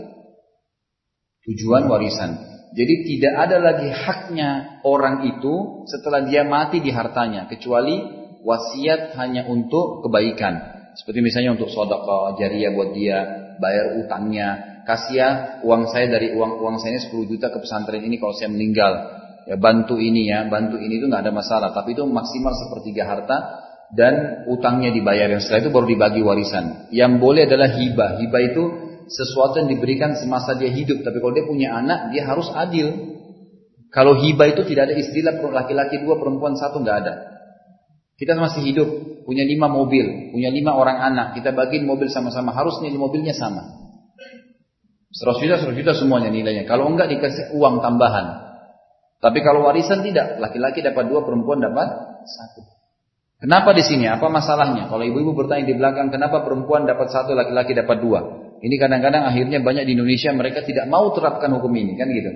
Tujuan warisan. Jadi tidak ada lagi haknya orang itu setelah dia mati di hartanya. Kecuali wasiat hanya untuk kebaikan. Seperti misalnya untuk sodako, jariah buat dia, bayar utangnya. Kasih ya uang saya dari uang uang saya ini 10 juta ke pesantren ini kalau saya meninggal. Ya bantu ini ya, bantu ini itu nggak ada masalah. Tapi itu maksimal sepertiga harta dan utangnya dibayar. Yang setelah itu baru dibagi warisan. Yang boleh adalah hibah. Hibah itu sesuatu yang diberikan semasa dia hidup. Tapi kalau dia punya anak, dia harus adil. Kalau hibah itu tidak ada istilah laki-laki dua, perempuan satu, nggak ada. Kita masih hidup, punya lima mobil, punya lima orang anak. Kita bagiin mobil sama-sama, harus nilai mobilnya sama. 100 juta, 100 juta semuanya nilainya. Kalau enggak dikasih uang tambahan. Tapi kalau warisan tidak, laki-laki dapat dua, perempuan dapat satu. Kenapa di sini? Apa masalahnya? Kalau ibu-ibu bertanya di belakang, kenapa perempuan dapat satu, laki-laki dapat dua? Ini kadang-kadang akhirnya banyak di Indonesia mereka tidak mau terapkan hukum ini, kan gitu.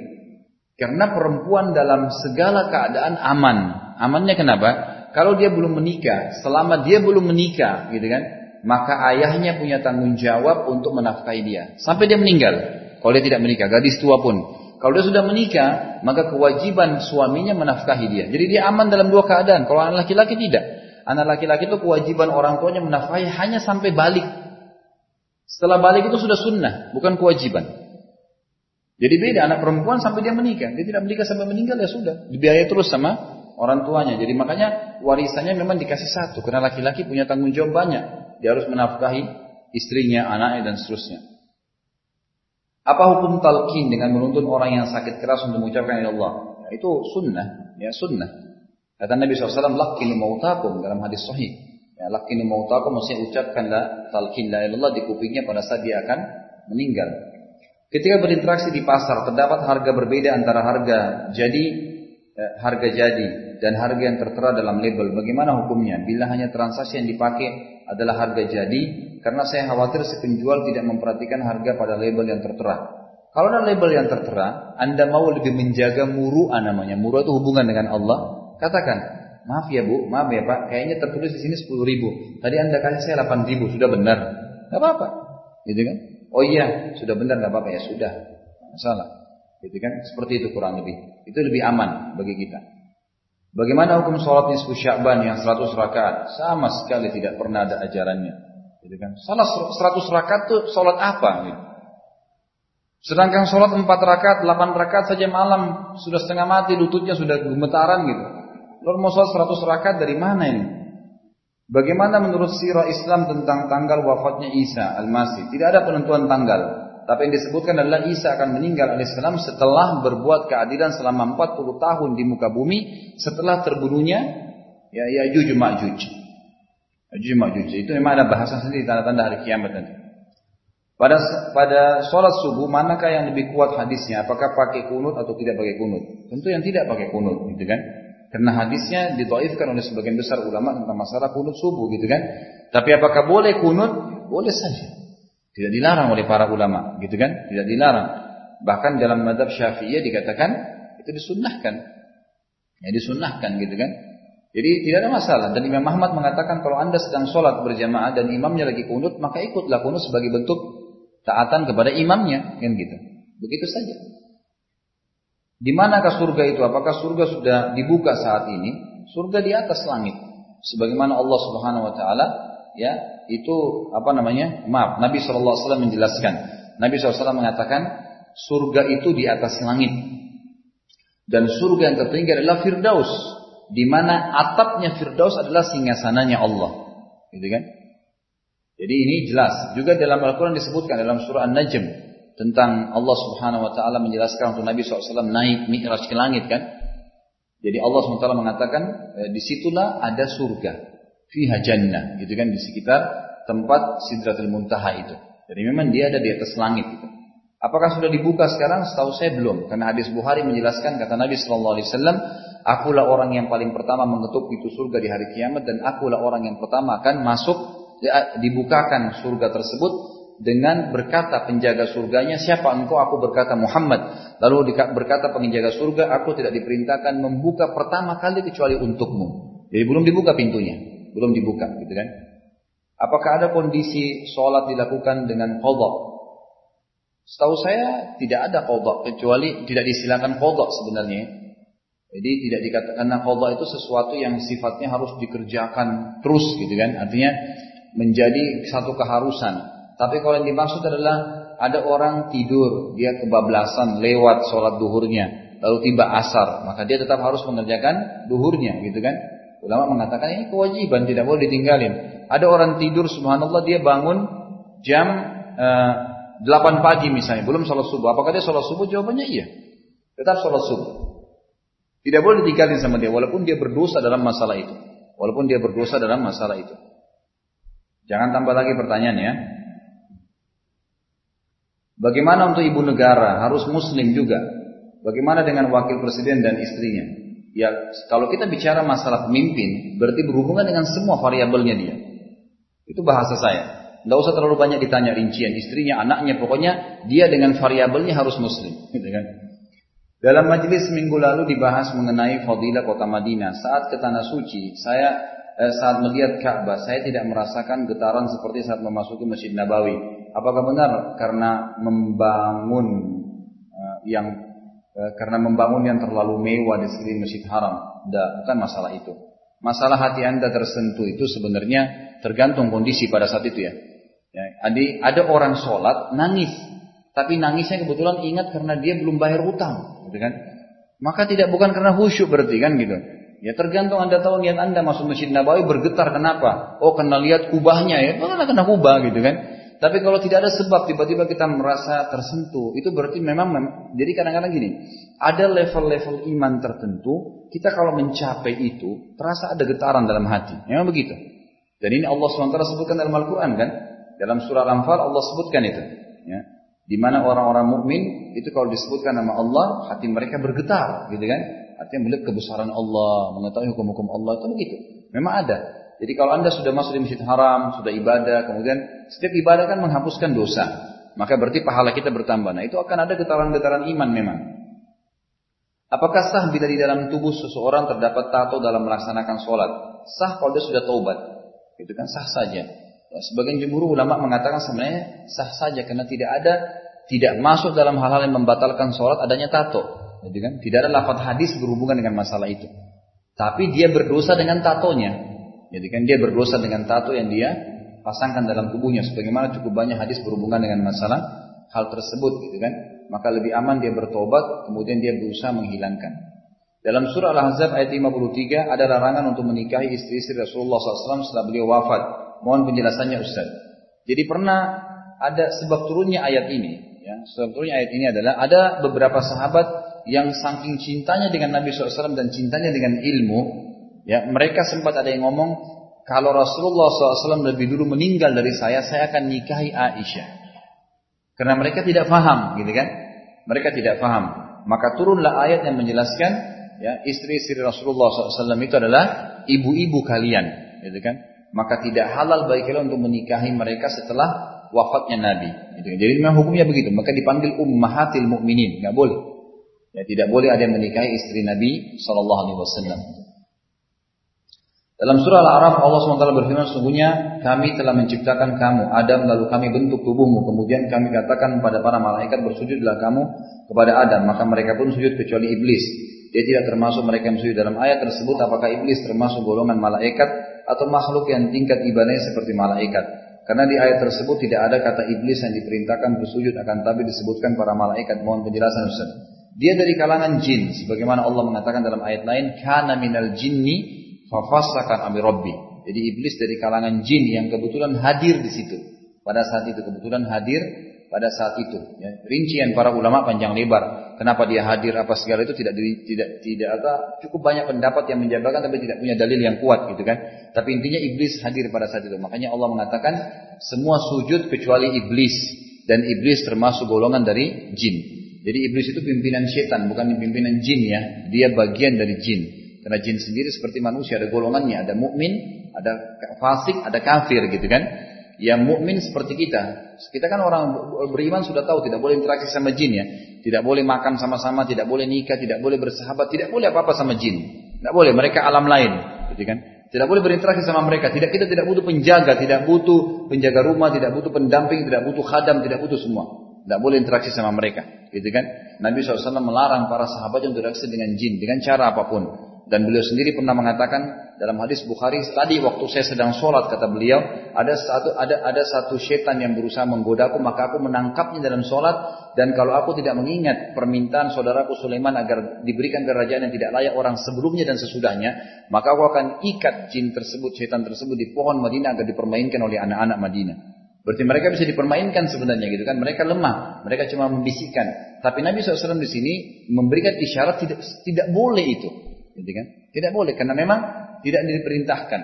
Karena perempuan dalam segala keadaan aman. Amannya kenapa? Kalau dia belum menikah, selama dia belum menikah, gitu kan, maka ayahnya punya tanggung jawab untuk menafkahi dia sampai dia meninggal. Kalau dia tidak menikah, gadis tua pun. Kalau dia sudah menikah, maka kewajiban suaminya menafkahi dia. Jadi dia aman dalam dua keadaan. Kalau anak laki-laki tidak. Anak laki-laki itu kewajiban orang tuanya menafkahi hanya sampai balik. Setelah balik itu sudah sunnah, bukan kewajiban. Jadi beda anak perempuan sampai dia menikah. Dia tidak menikah sampai meninggal ya sudah. Dibiayai terus sama orang tuanya. Jadi makanya warisannya memang dikasih satu. Karena laki-laki punya tanggung jawab banyak. Dia harus menafkahi istrinya, anaknya dan seterusnya. Apa hukum talqin dengan menuntun orang yang sakit keras untuk mengucapkan ya Allah? Ya, itu sunnah, ya sunnah. Kata Nabi SAW, lakin mautakum dalam hadis sahih. Ya, lakini mautakum maksudnya ucapkanlah talqin la ilallah di kupingnya pada saat dia akan meninggal. Ketika berinteraksi di pasar terdapat harga berbeda antara harga jadi eh, harga jadi dan harga yang tertera dalam label. Bagaimana hukumnya? Bila hanya transaksi yang dipakai adalah harga jadi, karena saya khawatir si penjual tidak memperhatikan harga pada label yang tertera. Kalau ada label yang tertera, Anda mau lebih menjaga muru'ah namanya. Muru'ah itu hubungan dengan Allah. Katakan, Maaf ya bu, maaf ya pak, kayaknya tertulis di sini sepuluh ribu. Tadi anda kasih saya delapan ribu, sudah benar? Gak apa-apa, gitu kan? Oh iya, sudah benar gak apa-apa ya sudah, masalah. Gitu kan? Seperti itu kurang lebih. Itu lebih aman bagi kita. Bagaimana hukum sholat nisfu sya'ban yang 100 rakaat? Sama sekali tidak pernah ada ajarannya. Gitu kan? Salah 100 rakaat itu sholat apa? Gitu. Sedangkan sholat 4 rakaat, 8 rakaat saja malam sudah setengah mati, lututnya sudah gemetaran gitu. Lalu mau sholat 100 rakaat dari mana ini? Bagaimana menurut sirah Islam tentang tanggal wafatnya Isa al-Masih? Tidak ada penentuan tanggal. Tapi yang disebutkan adalah Isa akan meninggal alaihissalam setelah berbuat keadilan selama 40 tahun di muka bumi setelah terbunuhnya ya Ya'juj Ma'juj. Ya'juj Ma'juj. Itu memang ada bahasan sendiri tanda-tanda hari kiamat nanti. Pada pada sholat subuh manakah yang lebih kuat hadisnya? Apakah pakai kunut atau tidak pakai kunut? Tentu yang tidak pakai kunut, gitu kan? Karena hadisnya ditoifkan oleh sebagian besar ulama tentang masalah kunut subuh gitu kan. Tapi apakah boleh kunut? Boleh saja. Tidak dilarang oleh para ulama gitu kan. Tidak dilarang. Bahkan dalam madhab syafi'iyah dikatakan itu disunnahkan. Ya disunnahkan gitu kan. Jadi tidak ada masalah. Dan Imam Ahmad mengatakan kalau anda sedang sholat berjamaah dan imamnya lagi kunut, maka ikutlah kunut sebagai bentuk taatan kepada imamnya, kan gitu. Begitu saja. Di manakah surga itu? Apakah surga sudah dibuka saat ini? Surga di atas langit. Sebagaimana Allah Subhanahu wa taala ya, itu apa namanya? Maaf, Nabi SAW menjelaskan. Nabi SAW mengatakan surga itu di atas langit. Dan surga yang tertinggi adalah Firdaus, di mana atapnya Firdaus adalah singgasananya Allah. Gitu kan? Jadi ini jelas. Juga dalam Al-Quran disebutkan dalam surah An-Najm tentang Allah Subhanahu wa taala menjelaskan untuk Nabi SAW naik mi'raj ke langit kan. Jadi Allah SWT mengatakan e, di situlah ada surga. Fiha jannah. Gitu kan di sekitar tempat Sidratul Muntaha itu. Jadi memang dia ada di atas langit itu. Apakah sudah dibuka sekarang? Setahu saya belum. Karena hadis Bukhari menjelaskan kata Nabi Sallallahu Alaihi Wasallam, akulah orang yang paling pertama mengetuk pintu surga di hari kiamat dan akulah orang yang pertama akan masuk ya, dibukakan surga tersebut dengan berkata penjaga surganya siapa engkau aku berkata Muhammad lalu berkata penjaga surga aku tidak diperintahkan membuka pertama kali kecuali untukmu jadi belum dibuka pintunya belum dibuka gitu kan apakah ada kondisi sholat dilakukan dengan qadha Setahu saya tidak ada kodok kecuali tidak disilakan kodok sebenarnya. Jadi tidak dikatakan karena kodok itu sesuatu yang sifatnya harus dikerjakan terus gitu kan. Artinya menjadi satu keharusan. Tapi kalau yang dimaksud adalah ada orang tidur, dia kebablasan lewat sholat duhurnya, lalu tiba asar, maka dia tetap harus mengerjakan duhurnya gitu kan. Ulama mengatakan ini kewajiban, tidak boleh ditinggalin. Ada orang tidur, subhanallah dia bangun jam uh, 8 pagi misalnya, belum sholat subuh. Apakah dia sholat subuh? Jawabannya iya. Tetap sholat subuh. Tidak boleh ditinggalin sama dia, walaupun dia berdosa dalam masalah itu. Walaupun dia berdosa dalam masalah itu. Jangan tambah lagi pertanyaan ya. Bagaimana untuk ibu negara? Harus muslim juga. Bagaimana dengan wakil presiden dan istrinya? Ya, kalau kita bicara masalah pemimpin, berarti berhubungan dengan semua variabelnya dia. Itu bahasa saya. Tidak usah terlalu banyak ditanya rincian istrinya, anaknya, pokoknya dia dengan variabelnya harus muslim. Gitu kan? Dalam majelis minggu lalu dibahas mengenai fadilah kota Madinah. Saat ke tanah suci, saya eh, saat melihat Ka'bah, saya tidak merasakan getaran seperti saat memasuki Masjid Nabawi. Apakah benar karena membangun eh, yang karena membangun yang terlalu mewah di sekeliling Masjid Haram? Tidak, bukan masalah itu. Masalah hati anda tersentuh itu sebenarnya tergantung kondisi pada saat itu ya. ya adi, ada orang sholat nangis, tapi nangisnya kebetulan ingat karena dia belum bayar utang, gitu kan? Maka tidak bukan karena khusyuk berarti kan gitu. Ya tergantung anda tahu niat anda masuk masjid Nabawi bergetar kenapa? Oh karena lihat kubahnya ya, karena kubah gitu kan? Tapi kalau tidak ada sebab tiba-tiba kita merasa tersentuh, itu berarti memang jadi kadang-kadang gini, ada level-level iman tertentu, kita kalau mencapai itu terasa ada getaran dalam hati. Memang begitu. Dan ini Allah SWT sebutkan dalam Al-Quran kan? Dalam surah Al-Anfal Allah sebutkan itu. Ya. Di mana orang-orang mukmin itu kalau disebutkan nama Allah, hati mereka bergetar, gitu kan? Artinya melihat kebesaran Allah, mengetahui hukum-hukum Allah itu begitu. Memang ada. Jadi kalau anda sudah masuk di masjid haram, sudah ibadah, kemudian setiap ibadah kan menghapuskan dosa. Maka berarti pahala kita bertambah. Nah itu akan ada getaran-getaran iman memang. Apakah sah bila di dalam tubuh seseorang terdapat tato dalam melaksanakan sholat? Sah kalau dia sudah taubat. Itu kan sah saja. Ya, sebagian jumhur ulama mengatakan sebenarnya sah saja karena tidak ada tidak masuk dalam hal-hal yang membatalkan sholat adanya tato. Jadi kan tidak ada lafaz hadis berhubungan dengan masalah itu. Tapi dia berdosa dengan tatonya. Jadi kan dia berdosa dengan tato yang dia pasangkan dalam tubuhnya. Sebagaimana cukup banyak hadis berhubungan dengan masalah hal tersebut gitu kan. Maka lebih aman dia bertobat kemudian dia berusaha menghilangkan. Dalam surah Al-Ahzab ayat 53 ada larangan untuk menikahi istri-istri Rasulullah SAW setelah beliau wafat. Mohon penjelasannya Ustaz. Jadi pernah ada sebab turunnya ayat ini. Ya, sebab turunnya ayat ini adalah ada beberapa sahabat yang saking cintanya dengan Nabi SAW dan cintanya dengan ilmu, Ya, mereka sempat ada yang ngomong, kalau Rasulullah SAW lebih dulu meninggal dari saya, saya akan nikahi Aisyah. Karena mereka tidak paham, gitu kan? Mereka tidak paham. Maka turunlah ayat yang menjelaskan, ya istri-istri Rasulullah SAW itu adalah ibu-ibu kalian, gitu kan? Maka tidak halal bagi kalian untuk menikahi mereka setelah wafatnya Nabi. Gitu kan? Jadi memang hukumnya begitu. Maka dipanggil ummahatil mukminin, nggak boleh. Ya, tidak boleh ada yang menikahi istri Nabi Shallallahu Alaihi Wasallam. Dalam surah Al-A'raf Allah SWT berfirman sungguhnya kami telah menciptakan kamu Adam lalu kami bentuk tubuhmu. Kemudian kami katakan kepada para malaikat bersujudlah kamu kepada Adam. Maka mereka pun sujud kecuali iblis. Dia tidak termasuk mereka yang sujud. Dalam ayat tersebut apakah iblis termasuk golongan malaikat atau makhluk yang tingkat ibadahnya seperti malaikat? Karena di ayat tersebut tidak ada kata iblis yang diperintahkan bersujud akan tapi disebutkan para malaikat. Mohon penjelasan Ustaz. Dia dari kalangan jin. Sebagaimana Allah mengatakan dalam ayat lain kana minal jinni fafasakan amir Rabbi. Jadi iblis dari kalangan jin yang kebetulan hadir di situ. Pada saat itu kebetulan hadir pada saat itu. Ya. Rincian para ulama panjang lebar. Kenapa dia hadir apa segala itu tidak tidak tidak apa cukup banyak pendapat yang menjabarkan tapi tidak punya dalil yang kuat gitu kan. Tapi intinya iblis hadir pada saat itu. Makanya Allah mengatakan semua sujud kecuali iblis dan iblis termasuk golongan dari jin. Jadi iblis itu pimpinan setan, bukan pimpinan jin ya. Dia bagian dari jin. Karena jin sendiri seperti manusia, ada golongannya, ada mukmin, ada fasik, ada kafir gitu kan. Yang mukmin seperti kita. Kita kan orang beriman sudah tahu tidak boleh interaksi sama jin ya. Tidak boleh makan sama-sama, tidak boleh nikah, tidak boleh bersahabat, tidak boleh apa-apa sama jin. Tidak boleh, mereka alam lain, gitu kan. Tidak boleh berinteraksi sama mereka. Tidak kita tidak butuh penjaga, tidak butuh penjaga rumah, tidak butuh pendamping, tidak butuh khadam, tidak butuh semua. Tidak boleh interaksi sama mereka, gitu kan? Nabi SAW melarang para sahabat untuk interaksi dengan jin dengan cara apa pun. Dan beliau sendiri pernah mengatakan dalam hadis Bukhari tadi waktu saya sedang sholat kata beliau ada satu ada ada satu setan yang berusaha menggodaku maka aku menangkapnya dalam sholat dan kalau aku tidak mengingat permintaan saudaraku Sulaiman agar diberikan kerajaan yang tidak layak orang sebelumnya dan sesudahnya maka aku akan ikat jin tersebut setan tersebut di pohon Madinah agar dipermainkan oleh anak-anak Madinah. Berarti mereka bisa dipermainkan sebenarnya gitu kan. Mereka lemah, mereka cuma membisikkan. Tapi Nabi SAW di sini memberikan isyarat tidak tidak boleh itu. Gitu kan? Tidak boleh karena memang tidak diperintahkan,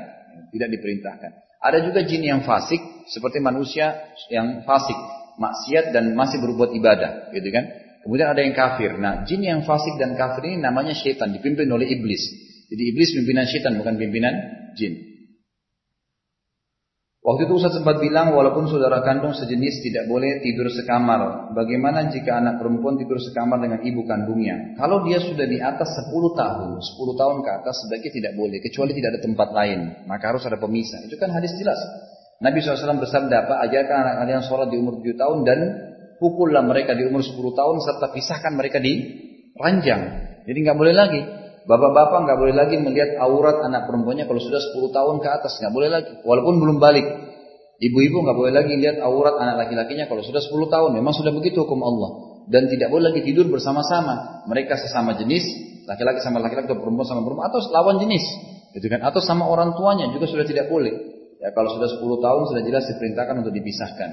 tidak diperintahkan. Ada juga jin yang fasik seperti manusia yang fasik, maksiat dan masih berbuat ibadah, gitu kan? Kemudian ada yang kafir. Nah, jin yang fasik dan kafir ini namanya syaitan, dipimpin oleh iblis. Jadi iblis pimpinan syaitan bukan pimpinan jin. Waktu itu Ustaz sempat bilang walaupun saudara kandung sejenis tidak boleh tidur sekamar. Bagaimana jika anak perempuan tidur sekamar dengan ibu kandungnya? Kalau dia sudah di atas 10 tahun, 10 tahun ke atas sebaiknya tidak boleh. Kecuali tidak ada tempat lain. Maka harus ada pemisah. Itu kan hadis jelas. Nabi SAW bersabda? Ajarkan anak kalian sholat di umur 7 tahun dan pukullah mereka di umur 10 tahun serta pisahkan mereka di ranjang. Jadi nggak boleh lagi. Bapak-bapak nggak boleh lagi melihat aurat anak perempuannya kalau sudah 10 tahun ke atas, nggak boleh lagi. Walaupun belum balik. Ibu-ibu nggak boleh lagi lihat aurat anak laki-lakinya kalau sudah 10 tahun. Memang sudah begitu hukum Allah. Dan tidak boleh lagi tidur bersama-sama. Mereka sesama jenis, laki-laki sama laki-laki atau perempuan sama perempuan atau lawan jenis. Gitu kan? Atau sama orang tuanya juga sudah tidak boleh. Ya kalau sudah 10 tahun sudah jelas diperintahkan untuk dipisahkan.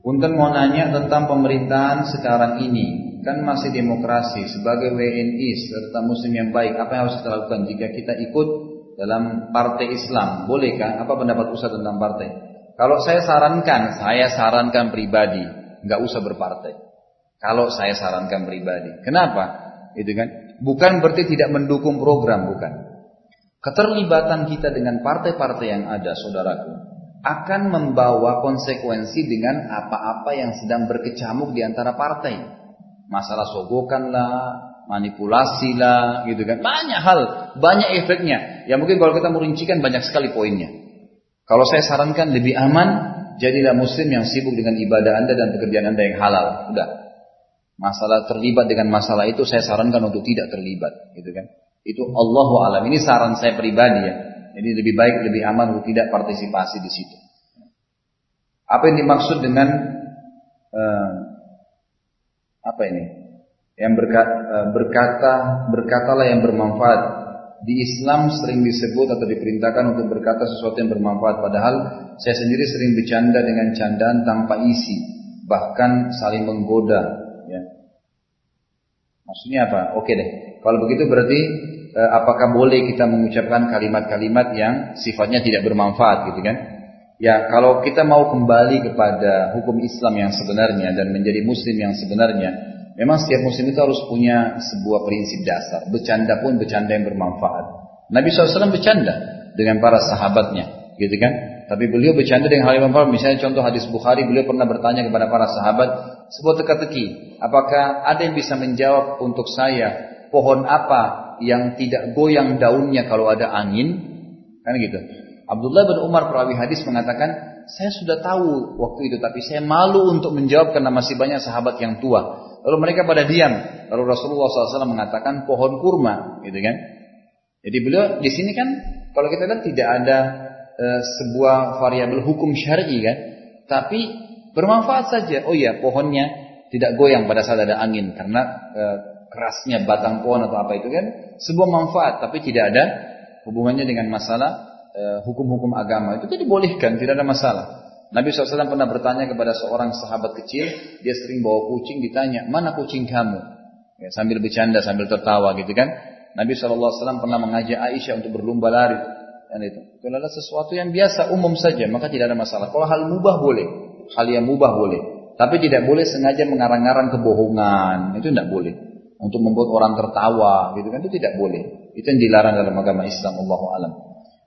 Punten mau nanya tentang pemerintahan sekarang ini kan masih demokrasi sebagai WNI serta muslim yang baik apa yang harus kita lakukan? Jika kita ikut dalam partai Islam bolehkah apa pendapat Ustaz tentang partai? Kalau saya sarankan saya sarankan pribadi nggak usah berpartai. Kalau saya sarankan pribadi kenapa? Itu kan bukan berarti tidak mendukung program bukan. Keterlibatan kita dengan partai-partai yang ada saudaraku akan membawa konsekuensi dengan apa-apa yang sedang berkecamuk di antara partai masalah sogokan lah, manipulasi lah, gitu kan. Banyak hal, banyak efeknya. Ya mungkin kalau kita merincikan banyak sekali poinnya. Kalau saya sarankan lebih aman, jadilah muslim yang sibuk dengan ibadah anda dan pekerjaan anda yang halal. Udah. Masalah terlibat dengan masalah itu saya sarankan untuk tidak terlibat, gitu kan. Itu Allah alam. Ini saran saya pribadi ya. Jadi lebih baik, lebih aman untuk tidak partisipasi di situ. Apa yang dimaksud dengan uh, apa ini? Yang berkata, e, berkata berkatalah yang bermanfaat. Di Islam sering disebut atau diperintahkan untuk berkata sesuatu yang bermanfaat. Padahal saya sendiri sering bercanda dengan candaan tanpa isi, bahkan saling menggoda. Ya. Maksudnya apa? Oke deh. Kalau begitu berarti e, apakah boleh kita mengucapkan kalimat-kalimat yang sifatnya tidak bermanfaat gitu kan? Ya, kalau kita mau kembali kepada hukum Islam yang sebenarnya dan menjadi muslim yang sebenarnya, memang setiap muslim itu harus punya sebuah prinsip dasar. Bercanda pun bercanda yang bermanfaat. Nabi SAW bercanda dengan para sahabatnya, gitu kan? Tapi beliau bercanda dengan hal yang bermanfaat. Misalnya contoh hadis Bukhari, beliau pernah bertanya kepada para sahabat, sebuah teka-teki, apakah ada yang bisa menjawab untuk saya pohon apa yang tidak goyang daunnya kalau ada angin? Kan gitu. Abdullah bin Umar perawi hadis mengatakan, saya sudah tahu waktu itu, tapi saya malu untuk menjawab karena masih banyak sahabat yang tua. Lalu mereka pada diam. Lalu Rasulullah SAW mengatakan pohon kurma, gitu kan? Jadi beliau di sini kan, kalau kita lihat tidak ada e, sebuah variabel hukum syar'i kan, tapi bermanfaat saja. Oh iya, pohonnya tidak goyang pada saat ada angin karena e, kerasnya batang pohon atau apa itu kan sebuah manfaat, tapi tidak ada hubungannya dengan masalah hukum-hukum agama itu jadi bolehkan, tidak ada masalah. Nabi SAW pernah bertanya kepada seorang sahabat kecil, dia sering bawa kucing, ditanya, mana kucing kamu? Ya, sambil bercanda, sambil tertawa gitu kan. Nabi SAW pernah mengajak Aisyah untuk berlomba lari. Dan itu. Itu adalah sesuatu yang biasa, umum saja, maka tidak ada masalah. Kalau hal mubah boleh, hal yang mubah boleh. Tapi tidak boleh sengaja mengarang-arang kebohongan. Itu tidak boleh. Untuk membuat orang tertawa, gitu kan itu tidak boleh. Itu yang dilarang dalam agama Islam. Allah alam.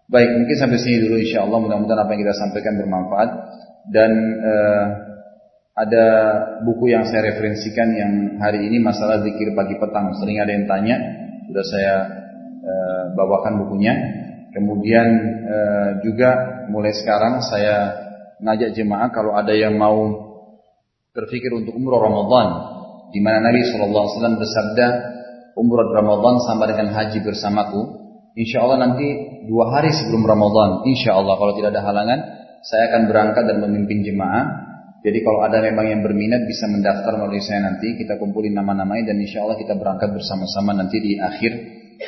Baik, mungkin sampai sini dulu insya Allah. Mudah-mudahan apa yang kita sampaikan bermanfaat. Dan uh, ada buku yang saya referensikan yang hari ini masalah zikir pagi petang. Sering ada yang tanya, sudah saya uh, bawakan bukunya. Kemudian uh, juga mulai sekarang saya ngajak jemaah kalau ada yang mau berpikir untuk umroh Ramadan di mana Nabi SAW bersabda umroh Ramadan sama dengan haji bersamaku insya Allah nanti dua hari sebelum Ramadan insya Allah kalau tidak ada halangan saya akan berangkat dan memimpin jemaah jadi kalau ada memang yang berminat bisa mendaftar melalui saya nanti kita kumpulin nama-namanya dan insya Allah kita berangkat bersama-sama nanti di akhir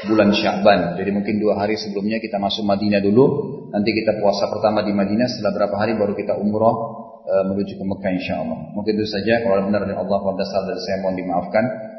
bulan Sya'ban. Jadi mungkin dua hari sebelumnya kita masuk Madinah dulu. Nanti kita puasa pertama di Madinah. Setelah berapa hari baru kita umroh Eh, menuju ke Mekah insyaallah. Mungkin itu saja kalau benar dari Allah pada dasar dari saya mohon dimaafkan.